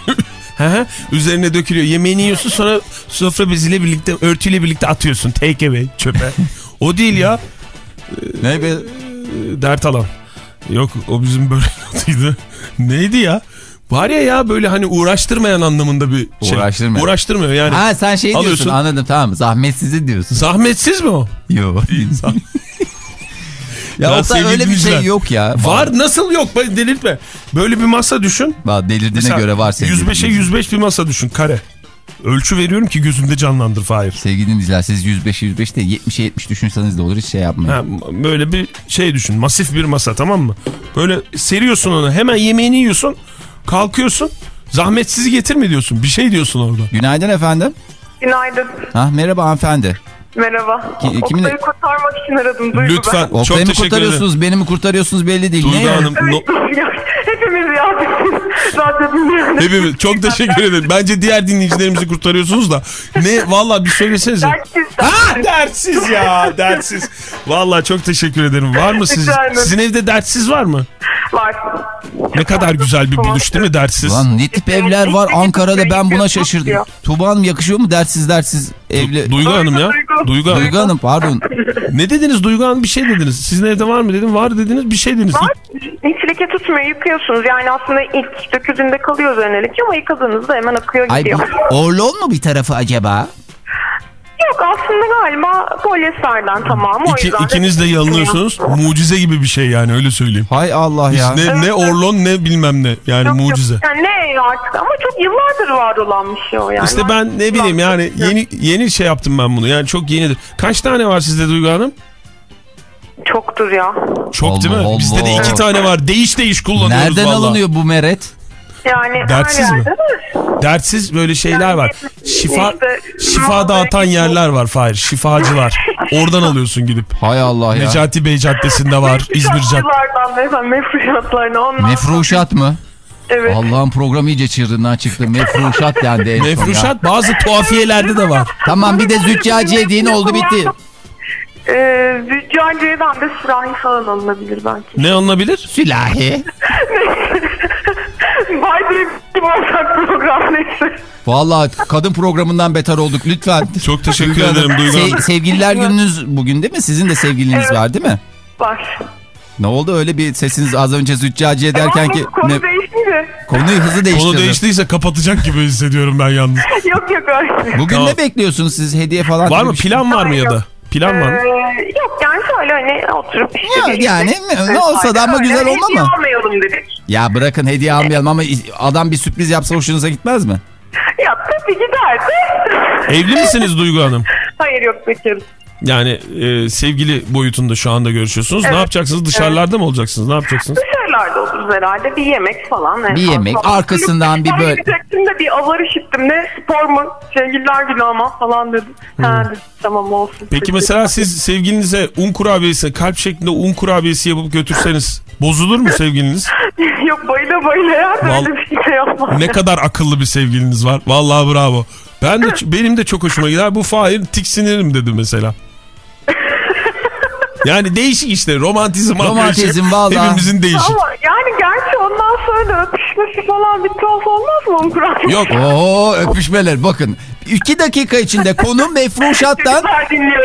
Hı hı, Üzerine dökülüyor. Yemeğini yiyorsun sonra sofra beziyle birlikte örtüyle birlikte atıyorsun. Take away çöpe. o değil ya. Ne be? e, Dert alan. Yok o bizim böyle adıydı. Neydi ya? Var ya ya böyle hani uğraştırmayan anlamında bir şey. Uğraştırmayan. Uğraştırmıyor yani. Ha sen şey diyorsun Alıyorsun. anladım tamam zahmetsizi diyorsun. Zahmetsiz mi o? Yok. ya Ya Oktay öyle bir şey yok ya. Var nasıl yok delirtme. Böyle bir masa düşün. Var, delirdiğine Mesela göre var sevgili 105'e dinleyiciler. 105 bir masa düşün kare. Ölçü veriyorum ki gözünde canlandır Fahir. Sevgili dinleyiciler siz 105 105 de 70'e 70 düşünseniz de olur hiç şey yapmayın. Ha, böyle bir şey düşün. Masif bir masa tamam mı? Böyle seriyorsun onu. Hemen yemeğini yiyorsun. Kalkıyorsun. Zahmetsiz getirme diyorsun. Bir şey diyorsun orada. Günaydın efendim. Günaydın. Ha, merhaba hanımefendi. Merhaba. Ki- kiminle- Oktay'ı kurtarmak için aradım. Duygu Lütfen. ben. Çok Oktay'ı mı teşekkür ederim. kurtarıyorsunuz beni mi kurtarıyorsunuz belli değil. Duygu ne? Hanım. no- Hepimiz Zaten bilmiyorum. Hepimiz çok teşekkür ederim. Bence diğer dinleyicilerimizi kurtarıyorsunuz da. Ne valla bir söylesenize. Dertsiz. Ha dertsiz ya dertsiz. Valla çok teşekkür ederim. Var mı siz? Sizin evde dertsiz var mı? Var. Ne kadar güzel bir buluş değil mi dertsiz? Lan ne tip evler var Ankara'da ben buna şaşırdım. Hanım yakışıyor mu dersiz dersiz evli? Duygu Hanım ya. Duygu. Duygu Hanım. Duygu Hanım pardon. Ne dediniz Duygu Hanım bir şey dediniz. Sizin evde var mı dedim. Var dediniz bir şey dediniz. Var. Hiç leke tutmuyor. Yıkıyorsunuz. Yani aslında ilk döküldüğünde kalıyor üzerine leke ama yıkadığınızda hemen akıyor Ay bu gidiyor. Orlon mu bir tarafı acaba? Yok aslında galiba polyesterden tamam. O İki, yüzden ikiniz de yanılıyorsunuz. Mucize gibi bir şey yani öyle söyleyeyim. Hay Allah ya. Ne, ne Orlon ne bilmem ne. Yani Yok, yok. mucize. Yani ne artık ama çok yıllardır var olan bir şey o yani. İşte ben ne bileyim yani yeni yeni şey yaptım ben bunu. Yani çok yenidir. Kaç tane var sizde Duygu Hanım? Çoktur ya. Çok değil mi? Allah Bizde de iki tane var. Değiş değiş kullanıyoruz Nereden vallahi. alınıyor bu meret? Yani Dertsiz mi? de. Dertsiz böyle şeyler var. Şifa İşte, şifa dağıtan yerler var Fahir. Şifacılar. Oradan alıyorsun gidip. Hay Allah ya. Necati Bey Caddesi'nde var. İzmir Caddesi. Mefruşatçılardan beyefendi mefruşatlarını ondan. Mefruşat mı? Evet. Allah'ın programı iyice çığırından çıktı. Mefruşat dendi en son ya. Mefruşat bazı tuhafiyelerde de var. Tamam bir de züccaciye deyin oldu bitti. Ee, Züccaciye'den de sürahi falan alınabilir belki. Ne alınabilir? Sülahi. Kim olacak program neyse. Vallahi kadın programından beter olduk lütfen. Çok teşekkür Duygu ederim Duygu se- sevgililer gününüz bugün değil mi? Sizin de sevgiliniz Evet. var değil mi? Var. Ne oldu öyle bir sesiniz az önce züccaciye derken Ama ki Konu ne, değişince. konuyu hızlı değiştirdi. Konu değiştiyse kapatacak gibi hissediyorum ben yalnız. yok yok öyle. Bugün Tamam. ne bekliyorsunuz siz hediye falan? Var mı plan var mı ya da? Plan var mı? Ee, yok yani şöyle hani oturup işte. Ya, yani ne olsa da ama güzel olma hediye mı? almayalım dedik. Ya bırakın hediye almayalım ama adam bir sürpriz yapsa hoşunuza gitmez mi? Ya tabii giderdi. Evli misiniz Duygu Hanım? Hayır yok bekarım. Yani e, sevgili boyutunda şu anda görüşüyorsunuz. Ne Evet. yapacaksınız? Dışarılarda mı olacaksınız? Ne yapacaksınız? Herhalde. Bir yemek falan. Bir yemek, arkasından bir böyle- gidecektim de bir azar işittim. Ne spor mu? Sevgililer günü ama falan dedim. Ha dedim, tamam olsun. Peki mesela siz sevgilinize un kurabiyesi, kalp şeklinde un kurabiyesi yapıp götürseniz bozulur mu sevgiliniz? Yok bayıla bayıla ya. Val- Böyle bir şey yapmam. Ne kadar akıllı bir sevgiliniz var. Vallahi bravo. Ben de benim de çok hoşuma gider. Bu Fahir tiksinirim dedi mesela. Yani değişik işte romantizm. Romantizm vallahi. Hepimizin değişik. Ama yani gerçi ondan sonra da öpüşmesi falan bir tuhaf olmaz mı onun kurabiye? Yok Oo öpüşmeler bakın. İki dakika içinde konu mefruşattan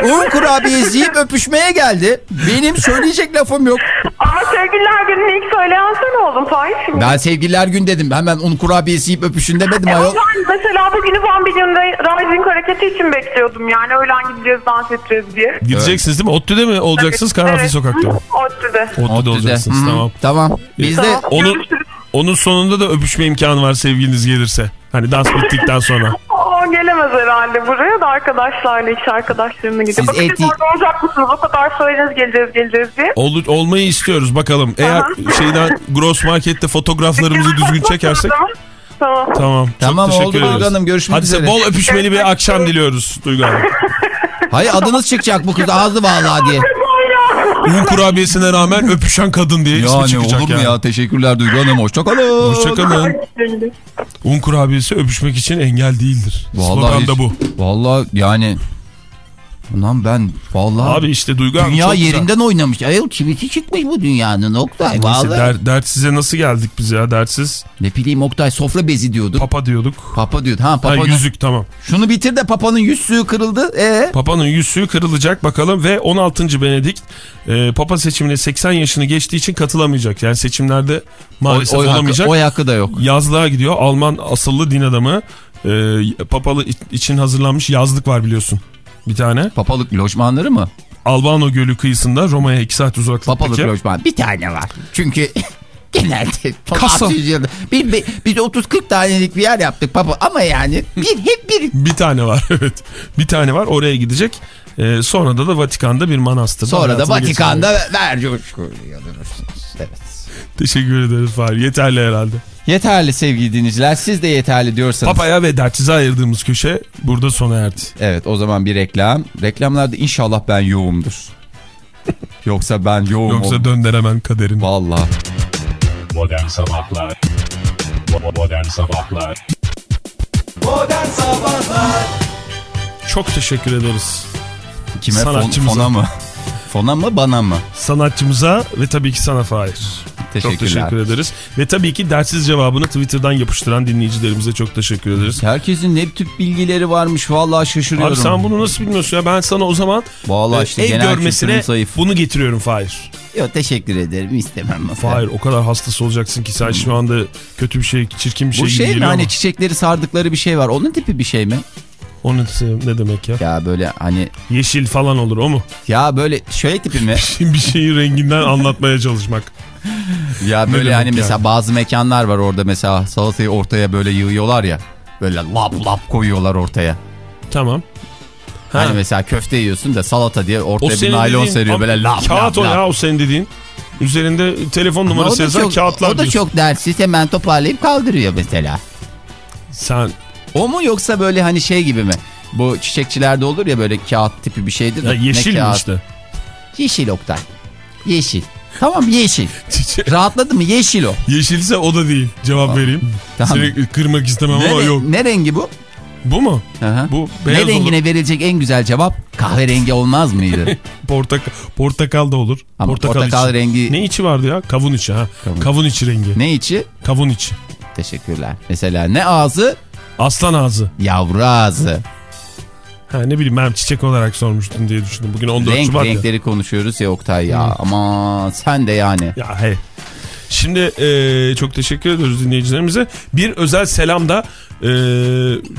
un kurabiyesi yiyip öpüşmeye geldi. Benim söyleyecek lafım yok. Ama sevgililer gününü ilk söyleyen sen oldun Fahir şimdi. Ben sevgililer gün dedim. Hemen un kurabiyesi yiyip öpüşün demedim E, ayol. mesela bugünü Van Milyon'da Rising hareketi için bekliyordum yani öğlen gideceğiz dans edeceğiz diye. gideceksiniz değil mi? ODTÜ'de mi olacaksınız Karanfil Evet. Sokak'ta mı? ODTÜ'de. ODTÜ'de Ottü'de. olacaksınız Hı, tamam. Tamam. Biz de Tamam. Onun, Görüşürüz. onun sonunda da öpüşme imkanı var sevgiliniz gelirse. Hani dans bittikten sonra. O gelemez herhalde buraya da arkadaşlarla iş arkadaşlarımla gidiyor. Siz Bakın eti- siz orada olacak mısınız? O kadar söylediniz geleceğiz geleceğiz diye. Ol, olmayı istiyoruz bakalım. Eğer Aha. şeyden Gross Market'te fotoğraflarımızı düzgün çekersek. Tamam. Tamam. Tamam, Çok oldu teşekkür ederiz. Duygu Hanım, görüşmek Hadi size üzere. bol öpüşmeli bir akşam diliyoruz Duygu Hanım. Hayır adınız çıkacak bu kız ağzı vallahi diye. Un kurabiyesine rağmen öpüşen kadın diye ismi Yani çıkacak olur mu yani. ya? Teşekkürler Duygu Hanım. Hoşçakalın. Hoşçakalın. Un kurabiyesi öpüşmek için engel değildir. Slogan hiç- da bu. Vallahi yani. Ulan ben vallahi Abi işte Duygu Hanım dünya çok güzel. yerinden oynamış. Ayol çivisi çıkmış bu dünyanın Oktay. Vallahi. der, dertsize nasıl geldik biz ya dertsiz? Ne bileyim Oktay sofra bezi diyorduk. Papa diyorduk. Papa diyordu. Ha Ha, papanın. yüzük tamam. Şunu bitir de papanın yüzüğü kırıldı. E Papa'nın yüzüğü kırılacak bakalım ve 16. Benedikt e, Papa seçimine 80 yaşını geçtiği için katılamayacak. Yani seçimlerde maalesef oy, olamayacak. hakkı, oy hakkı da yok. Yazlığa gidiyor. Alman asıllı din adamı. E, papalı için hazırlanmış yazlık var biliyorsun. Bir tane. Papalık lojmanları mı? Albano Gölü kıyısında Roma'ya 2 saat uzaklıktaki. Papalık lojman. Bir tane var. Çünkü genelde Kasa. 600 yılda bir, bir, biz 30-40 tanelik bir yer yaptık papa ama yani bir hep bir Bir tane var evet. Bir tane var oraya gidecek. E, sonra da da Vatikan'da bir manastırda. sonra da Vatikan'da ver yadırırsınız. Evet. Teşekkür ederiz Fahri. Yeterli herhalde. Yeterli sevgili dinleyiciler. Siz de yeterli diyorsanız. Papaya ve dertsize ayırdığımız köşe burada sona erdi. Evet o zaman bir reklam. Reklamlarda inşallah ben yoğumdur. Yoksa ben yoğum Yoksa döndüremem kaderini. Vallahi. Modern Sabahlar Modern Sabahlar Modern Sabahlar Çok teşekkür ederiz Kime? Fon, Sanatçımıza. fona mı? Fona mı bana mı? sanatçımıza ve tabii ki sana Fahir. Çok Teşekkürler. teşekkür ederiz. Ve tabii ki dersiz cevabını Twitter'dan yapıştıran dinleyicilerimize çok teşekkür ederiz. Herkesin ne tip bilgileri varmış vallahi şaşırıyorum. Abi sen bunu nasıl bilmiyorsun ya? Ben sana o zaman Vallahi e, işte ev görmesine zayıf. bunu getiriyorum Fahir. Yok teşekkür ederim istemem. Fahir o kadar hastası olacaksın ki sen şu anda kötü bir şey, çirkin bir şey Bu gibi şey mi hani ama. çiçekleri sardıkları bir şey var. Onun tipi bir şey mi? Onun ne demek ya? Ya böyle hani Yeşil falan olur o mu? ya böyle şöyle tipi mi? bir şeyi renginden anlatmaya çalışmak. ya böyle hani yani? mesela bazı mekanlar var orada mesela salatayı ortaya böyle yığıyorlar ya. Böyle lap lap koyuyorlar ortaya. Tamam. Ha. Hani mesela köfte yiyorsun da salata diye ortaya bir naylon dediğin- seriyor böyle lap Kağıt lap o lap. ya o senin dediğin. Üzerinde telefon numarası yazan kağıtlar o da diyorsun. çok dersiz hemen toparlayıp kaldırıyor mesela. Sen O mu yoksa böyle hani şey gibi mi? Bu çiçekçilerde olur ya böyle kağıt tipi bir şeydir. ya yeşil mi işte? Yeşil Oktay. Yeşil. Tamam yeşil. Çiçek- Rahatladı mı? Yeşil o. Yeşilse o da değil. Cevap vereyim. Tamam. Seni kırmak istemem Ne, ama yok. ne rengi bu? Bu mu? Aha. Bu Ne beyaz rengine olur. verilecek en güzel cevap kahverengi olmaz mıydı? Portakal, portakal da olur. Ama portakal içi. rengi- Ne içi vardı ya? Kavun içi ha. Kavun. Kavun, içi rengi. ne içi? Kavun içi. Teşekkürler. Mesela ne ağzı? Aslan ağzı. Yavru ağzı. Ha ne bileyim ben çiçek olarak sormuştum diye düşündüm. Bugün 14 Renk Şubat ya. renkleri konuşuyoruz ya Oktay ya. Ama sen de yani. Ya hey. Şimdi e, çok teşekkür ediyoruz dinleyicilerimize. Bir özel selam da e,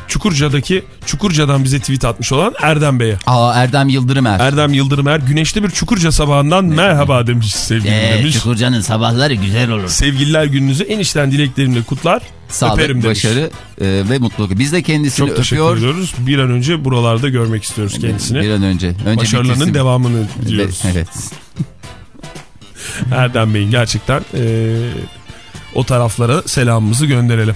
Çukurca'daki Çukurca'dan bize tweet atmış olan Erdem Bey'e. Aa Erdem Yıldırım Er. Erdem Yıldırım Er güneşli bir Çukurca sabahından merhaba demiş sevgili Ee, demiş. Çukurca'nın sabahları güzel olur. Sevgililer gününüzü en içten dileklerimle kutlar. Sağlık, öperim demiş. başarı e, ve mutluluk. Biz de kendisini Çok teşekkür öpüyor. ediyoruz. Bir an önce buralarda görmek istiyoruz kendisini. Bir an önce. önce Başarılarının bitirsin. devamını diliyoruz. Evet. Erdem Bey'in gerçekten e, o taraflara selamımızı gönderelim.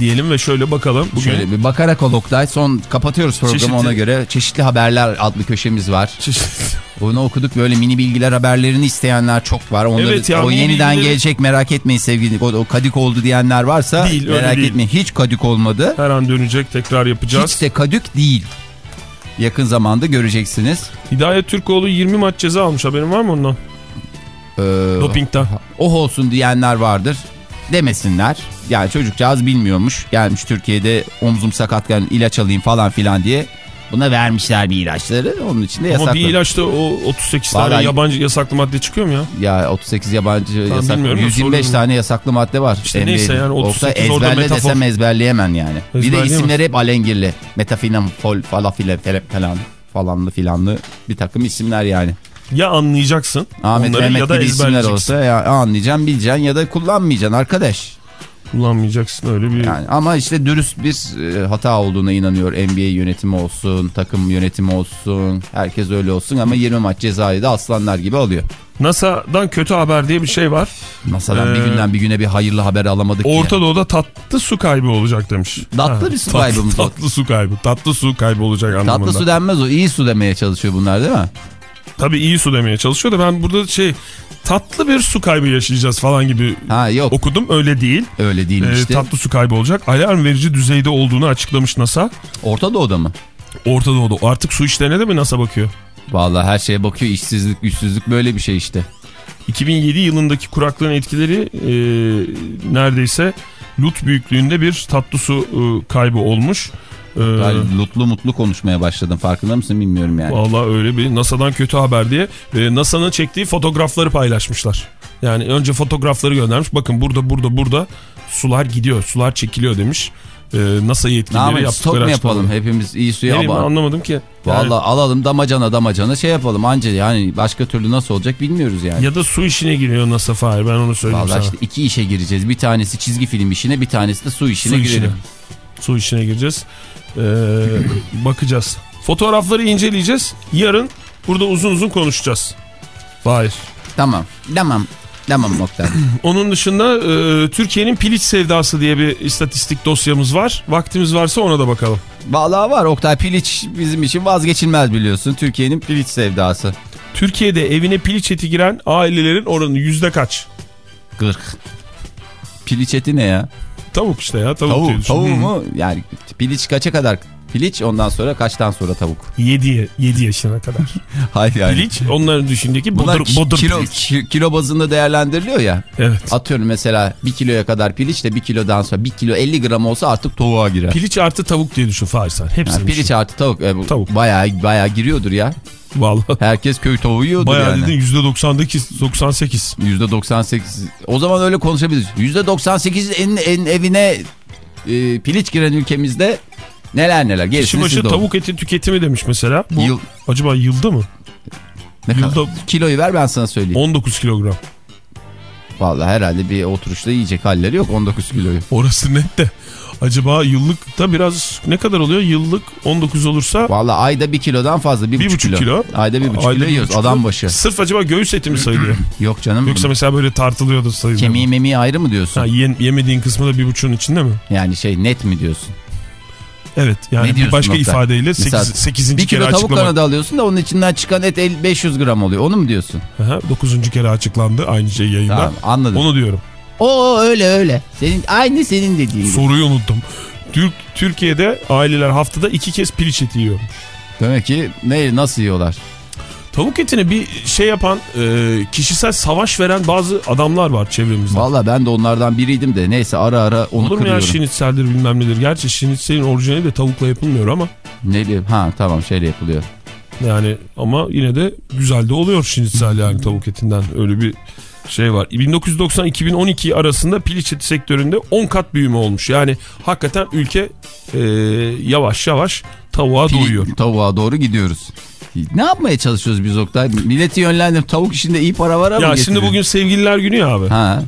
Diyelim ve şöyle bakalım. Bugün Şöyle bir bakarak Oktay. Son kapatıyoruz programı Çeşitli- ona göre. Çeşitli haberler adlı köşemiz var. Onu okuduk böyle mini bilgiler haberlerini isteyenler çok var. Onları, Evet ya, o yeniden bilgileri- gelecek merak etmeyin sevgili. O, o kadik oldu diyenler varsa Değil, merak değil. etmeyin. Hiç kadik olmadı. her an dönecek tekrar yapacağız. Hiç de kadük değil. Yakın zamanda göreceksiniz. Hidayet Türkoğlu 20 maç ceza almış haberin var mı ondan? Ee, Doping'den. oh olsun diyenler vardır. Demesinler. Yani çocukcağız bilmiyormuş. Gelmiş Türkiye'de omzum sakatken ilaç alayım falan filan diye. Buna vermişler bir ilaçları. Onun için de Ama yasaklı. bir ilaçta o 38 tane Vallahi- yabancı yasaklı madde çıkıyor mu ya? Ya 38 yabancı yasak, bilmiyorum da 125 soruyorum. tane yasaklı madde var. İşte neyse yani 38 orada ezberle metafor. desem ezberleyemem yani. bir de isimleri hep alengirli. Metafinan, fol, falafile, falan falanlı filanlı bir takım isimler yani. Ya anlayacaksın Ahmet Mehmet ya da gibi isimler olsa ya anlayacaksın bileceksin ya da kullanmayacaksın arkadaş. Kullanmayacaksın öyle bir... Yani ama işte dürüst bir e, hata olduğuna inanıyor. NBA yönetimi olsun, takım yönetimi olsun. Herkes öyle olsun ama 20 maç cezayı da aslanlar gibi alıyor. NASA'dan kötü haber diye bir şey var. Masadan bir Ee, günden bir güne bir hayırlı haber alamadık Orta ya. Doğu'da tatlı su kaybı olacak demiş. Tatlı bir su tatlı- kaybımız oldu. Tatlı su kaybı. Tatlı su kaybı olacak anlamında. Tatlı su denmez o. iyi su demeye çalışıyor bunlar değil mi? Tabii iyi su demeye çalışıyor da ben burada şey tatlı bir su kaybı yaşayacağız falan gibi Ha yok okudum. Öyle değil. öyle değil Ee, işte. tatlı su kaybı olacak. Alarm verici düzeyde olduğunu açıklamış NASA. Orta Doğu'da mı? Orta Doğu'da. Artık su işlerine de mi NASA bakıyor? Vallahi her şeye bakıyor. İşsizlik, güçsüzlük böyle bir şey işte. 2007 yılındaki kuraklığın etkileri e, neredeyse Lut büyüklüğünde bir tatlı su e, kaybı olmuş. E, Gayet Lutlu mutlu konuşmaya başladım. Farkında mısın bilmiyorum yani. Vallahi öyle bir NASA'dan kötü haber diye e, NASA'nın çektiği fotoğrafları paylaşmışlar. Yani önce fotoğrafları göndermiş. Bakın burada burada burada sular gidiyor, sular çekiliyor demiş. E, NASA Ne yetkilileri yapalım? yaptıkları Stok mu yapalım? Hepimiz iyi Ne suya ama. anlamadım ki. Yani- Vallahi alalım damacana damacana şey yapalım anca yani başka türlü nasıl olacak bilmiyoruz yani. Ya da su işine giriyor NASA Fahir ben onu söyleyeyim Vallahi sana. işte iki işe gireceğiz. Bir tanesi çizgi film işine bir tanesi de su işine su girelim. işine. Su işine gireceğiz. Ee, bakacağız. Fotoğrafları inceleyeceğiz. Yarın burada uzun uzun konuşacağız. Fahir. Tamam. Tamam. Tamam Oktay. Onun dışında e, Türkiye'nin piliç sevdası diye bir istatistik dosyamız var. Vaktimiz varsa ona da bakalım. Vallahi var Oktay piliç bizim için vazgeçilmez biliyorsun. Türkiye'nin piliç sevdası. Türkiye'de evine piliç eti giren ailelerin oranı yüzde kaç? 40. Piliç eti ne ya? Tavuk işte ya tavuk. diye Tavuk, tavuğu Hı. mu? Yani piliç kaça kadar? Piliç ondan sonra kaçtan sonra tavuk? 7, 7 yaşına kadar. Hayır yani. Piliç onların düşündeki Bunlar bodur, bodur kilo, piliç. ki- kilo bazında değerlendiriliyor ya. Evet. Atıyorum mesela 1 kiloya kadar piliç de 1 kilodan sonra 1 kilo 50 gram olsa artık tavuğa girer. Piliç artı tavuk diye düşün Fahir sen. Hepsini Yani piliç düşün. artı tavuk. E, Tavuk. Bayağı, bayağı giriyordur ya. Vallahi. Herkes köy tavuğu yiyordur Bayağı yani. dedin %98, 98. %98. O zaman öyle konuşabiliriz. %98 en, en evine e, piliç giren ülkemizde neler neler. Kişi başı tavuk eti tüketimi demiş mesela. Bu Yıl- acaba yılda mı? Ne kadar? Yılda Kiloyu ver ben sana söyleyeyim. 19 kilogram. Vallahi herhalde bir oturuşta yiyecek halleri yok 19 kiloyu. Orası net de. Acaba yıllık da biraz ne kadar oluyor? Yıllık 19 olursa Vallahi ayda bir kilodan fazla. Bir, bir buçuk buçuk kilo. kilo. Ayda bir buçuk Ayda kilo bir yiyoruz buçuk adam başı. Sırf acaba göğüs eti mi sayılıyor? Yok canım. Yoksa mesela böyle tartılıyordu sayılıyor. Kemiği memiği ayrı mı diyorsun? Ha, ye- yemediğin kısmı da bir buçuğun içinde mi? Yani şey net mi diyorsun? Evet yani bir başka Oktay? ifadeyle Mesela 8. 8. Bir kere kilo tavuk açıklamak. kanadı alıyorsun da onun içinden çıkan et el- 500 gram oluyor. Onu mu diyorsun? 9. kere açıklandı aynı şey yayında. Tamam anladım. Onu diyorum. O öyle öyle. Senin aynı senin dediğin gibi. Soruyu unuttum. Türk, Türkiye'de aileler haftada iki kez piliç eti yiyor. Demek ki ne nasıl yiyorlar? Tavuk etine bir şey yapan e, kişisel savaş veren bazı adamlar var çevremizde. Valla ben de onlardan biriydim de neyse ara ara onu Olur mu ya kırıyorum. şinitseldir bilmem nedir. Gerçi şinitselin orijinali de tavukla yapılmıyor ama. Ne diyeyim? Ha tamam şeyle yapılıyor. Yani ama yine de güzel de oluyor şinitsel yani tavuk etinden öyle bir şey var. 1990-2012 arasında piliç eti sektöründe 10 kat büyüme olmuş. Yani hakikaten ülke e, yavaş yavaş tavuğa Pil- doyuyor. Tavuğa doğru gidiyoruz. Ne yapmaya çalışıyoruz biz Oktay? Milleti yönlendirip tavuk işinde iyi para var ama Ya şimdi bugün sevgililer günü ya abi. Ha.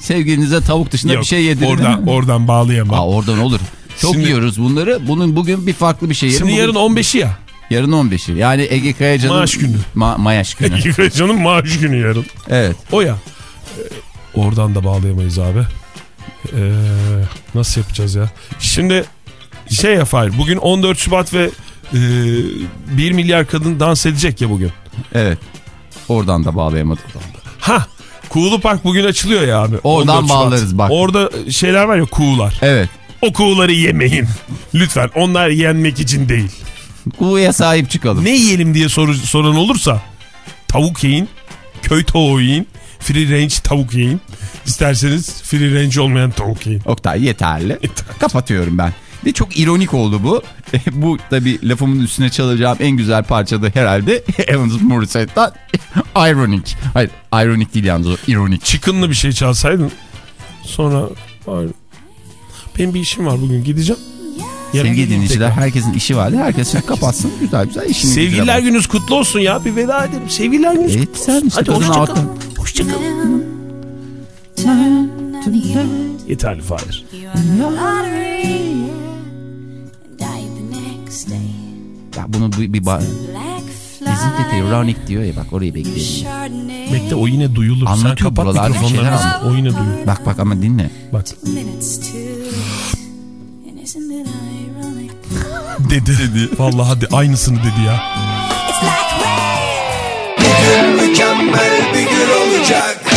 Sevgilinize tavuk dışında Yok, bir şey yedirin. Oradan, oradan bağlayamam. Aa, oradan olur. Çok Şimdi- yiyoruz bunları. Bunun bugün bir farklı bir şey. Şimdi Bugün- yarın 15'i ya. yarın 15'i. Yani Ege Kayacan'ın Maaş günü. Ma- mayaş günü. Canım maaş günü yarın. evet. O ya. Ee, Oradan da bağlayamayız abi. Ee, nasıl yapacağız ya? Şimdi şey ya Fahir bugün 14 Şubat ve e, 1 milyar kadın dans edecek ya bugün. Evet. Oradan da bağlayamadık. Ha Kuğulu Park bugün açılıyor ya abi. Oradan 14 Şubat. bağlarız bak. Orada şeyler var ya kuğular. Evet. O kuğuları yemeyin. Lütfen onlar yenmek için değil. Kuluya sahip çıkalım. Ne yiyelim diye soru, soran olursa tavuk yiyin, köy tavuğu yiyin, free range tavuk yiyin. İsterseniz free range olmayan tavuk yiyin. Oktay yeterli. Kapatıyorum ben. Ve çok ironik oldu bu. bu tabi lafımın üstüne çalacağım en güzel parça da herhalde Evans Morissette'den Ironic. Hayır ironik değil yalnız o ironik. Chicken'lı bir şey çalsaydın sonra benim bir işim var bugün gideceğim. Yarın Sevgili dinleyiciler herkesin işi vardı. Herkes şimdi kapatsın güzel güzel işini Sevgililer gününüz kutlu olsun ya bir veda edelim. Sevgililer gününüz Evet, kutlu sen olsun. işte Hadi hoşçakalın. Hoşçakalın. Yeterli Fahir. Ya bunu bir, bir Isn't it ironic diyor ya bak orayı bekleyelim. Bekle o yine duyulur. Sen Anlatıyor kapat buralarda bir mikrofonları. anlatıyor. O yine duyulur. Bak bak ama dinle. Bak. dedi. dedi. Vallahi hadi aynısını dedi ya. Mükemmel bir gün olacak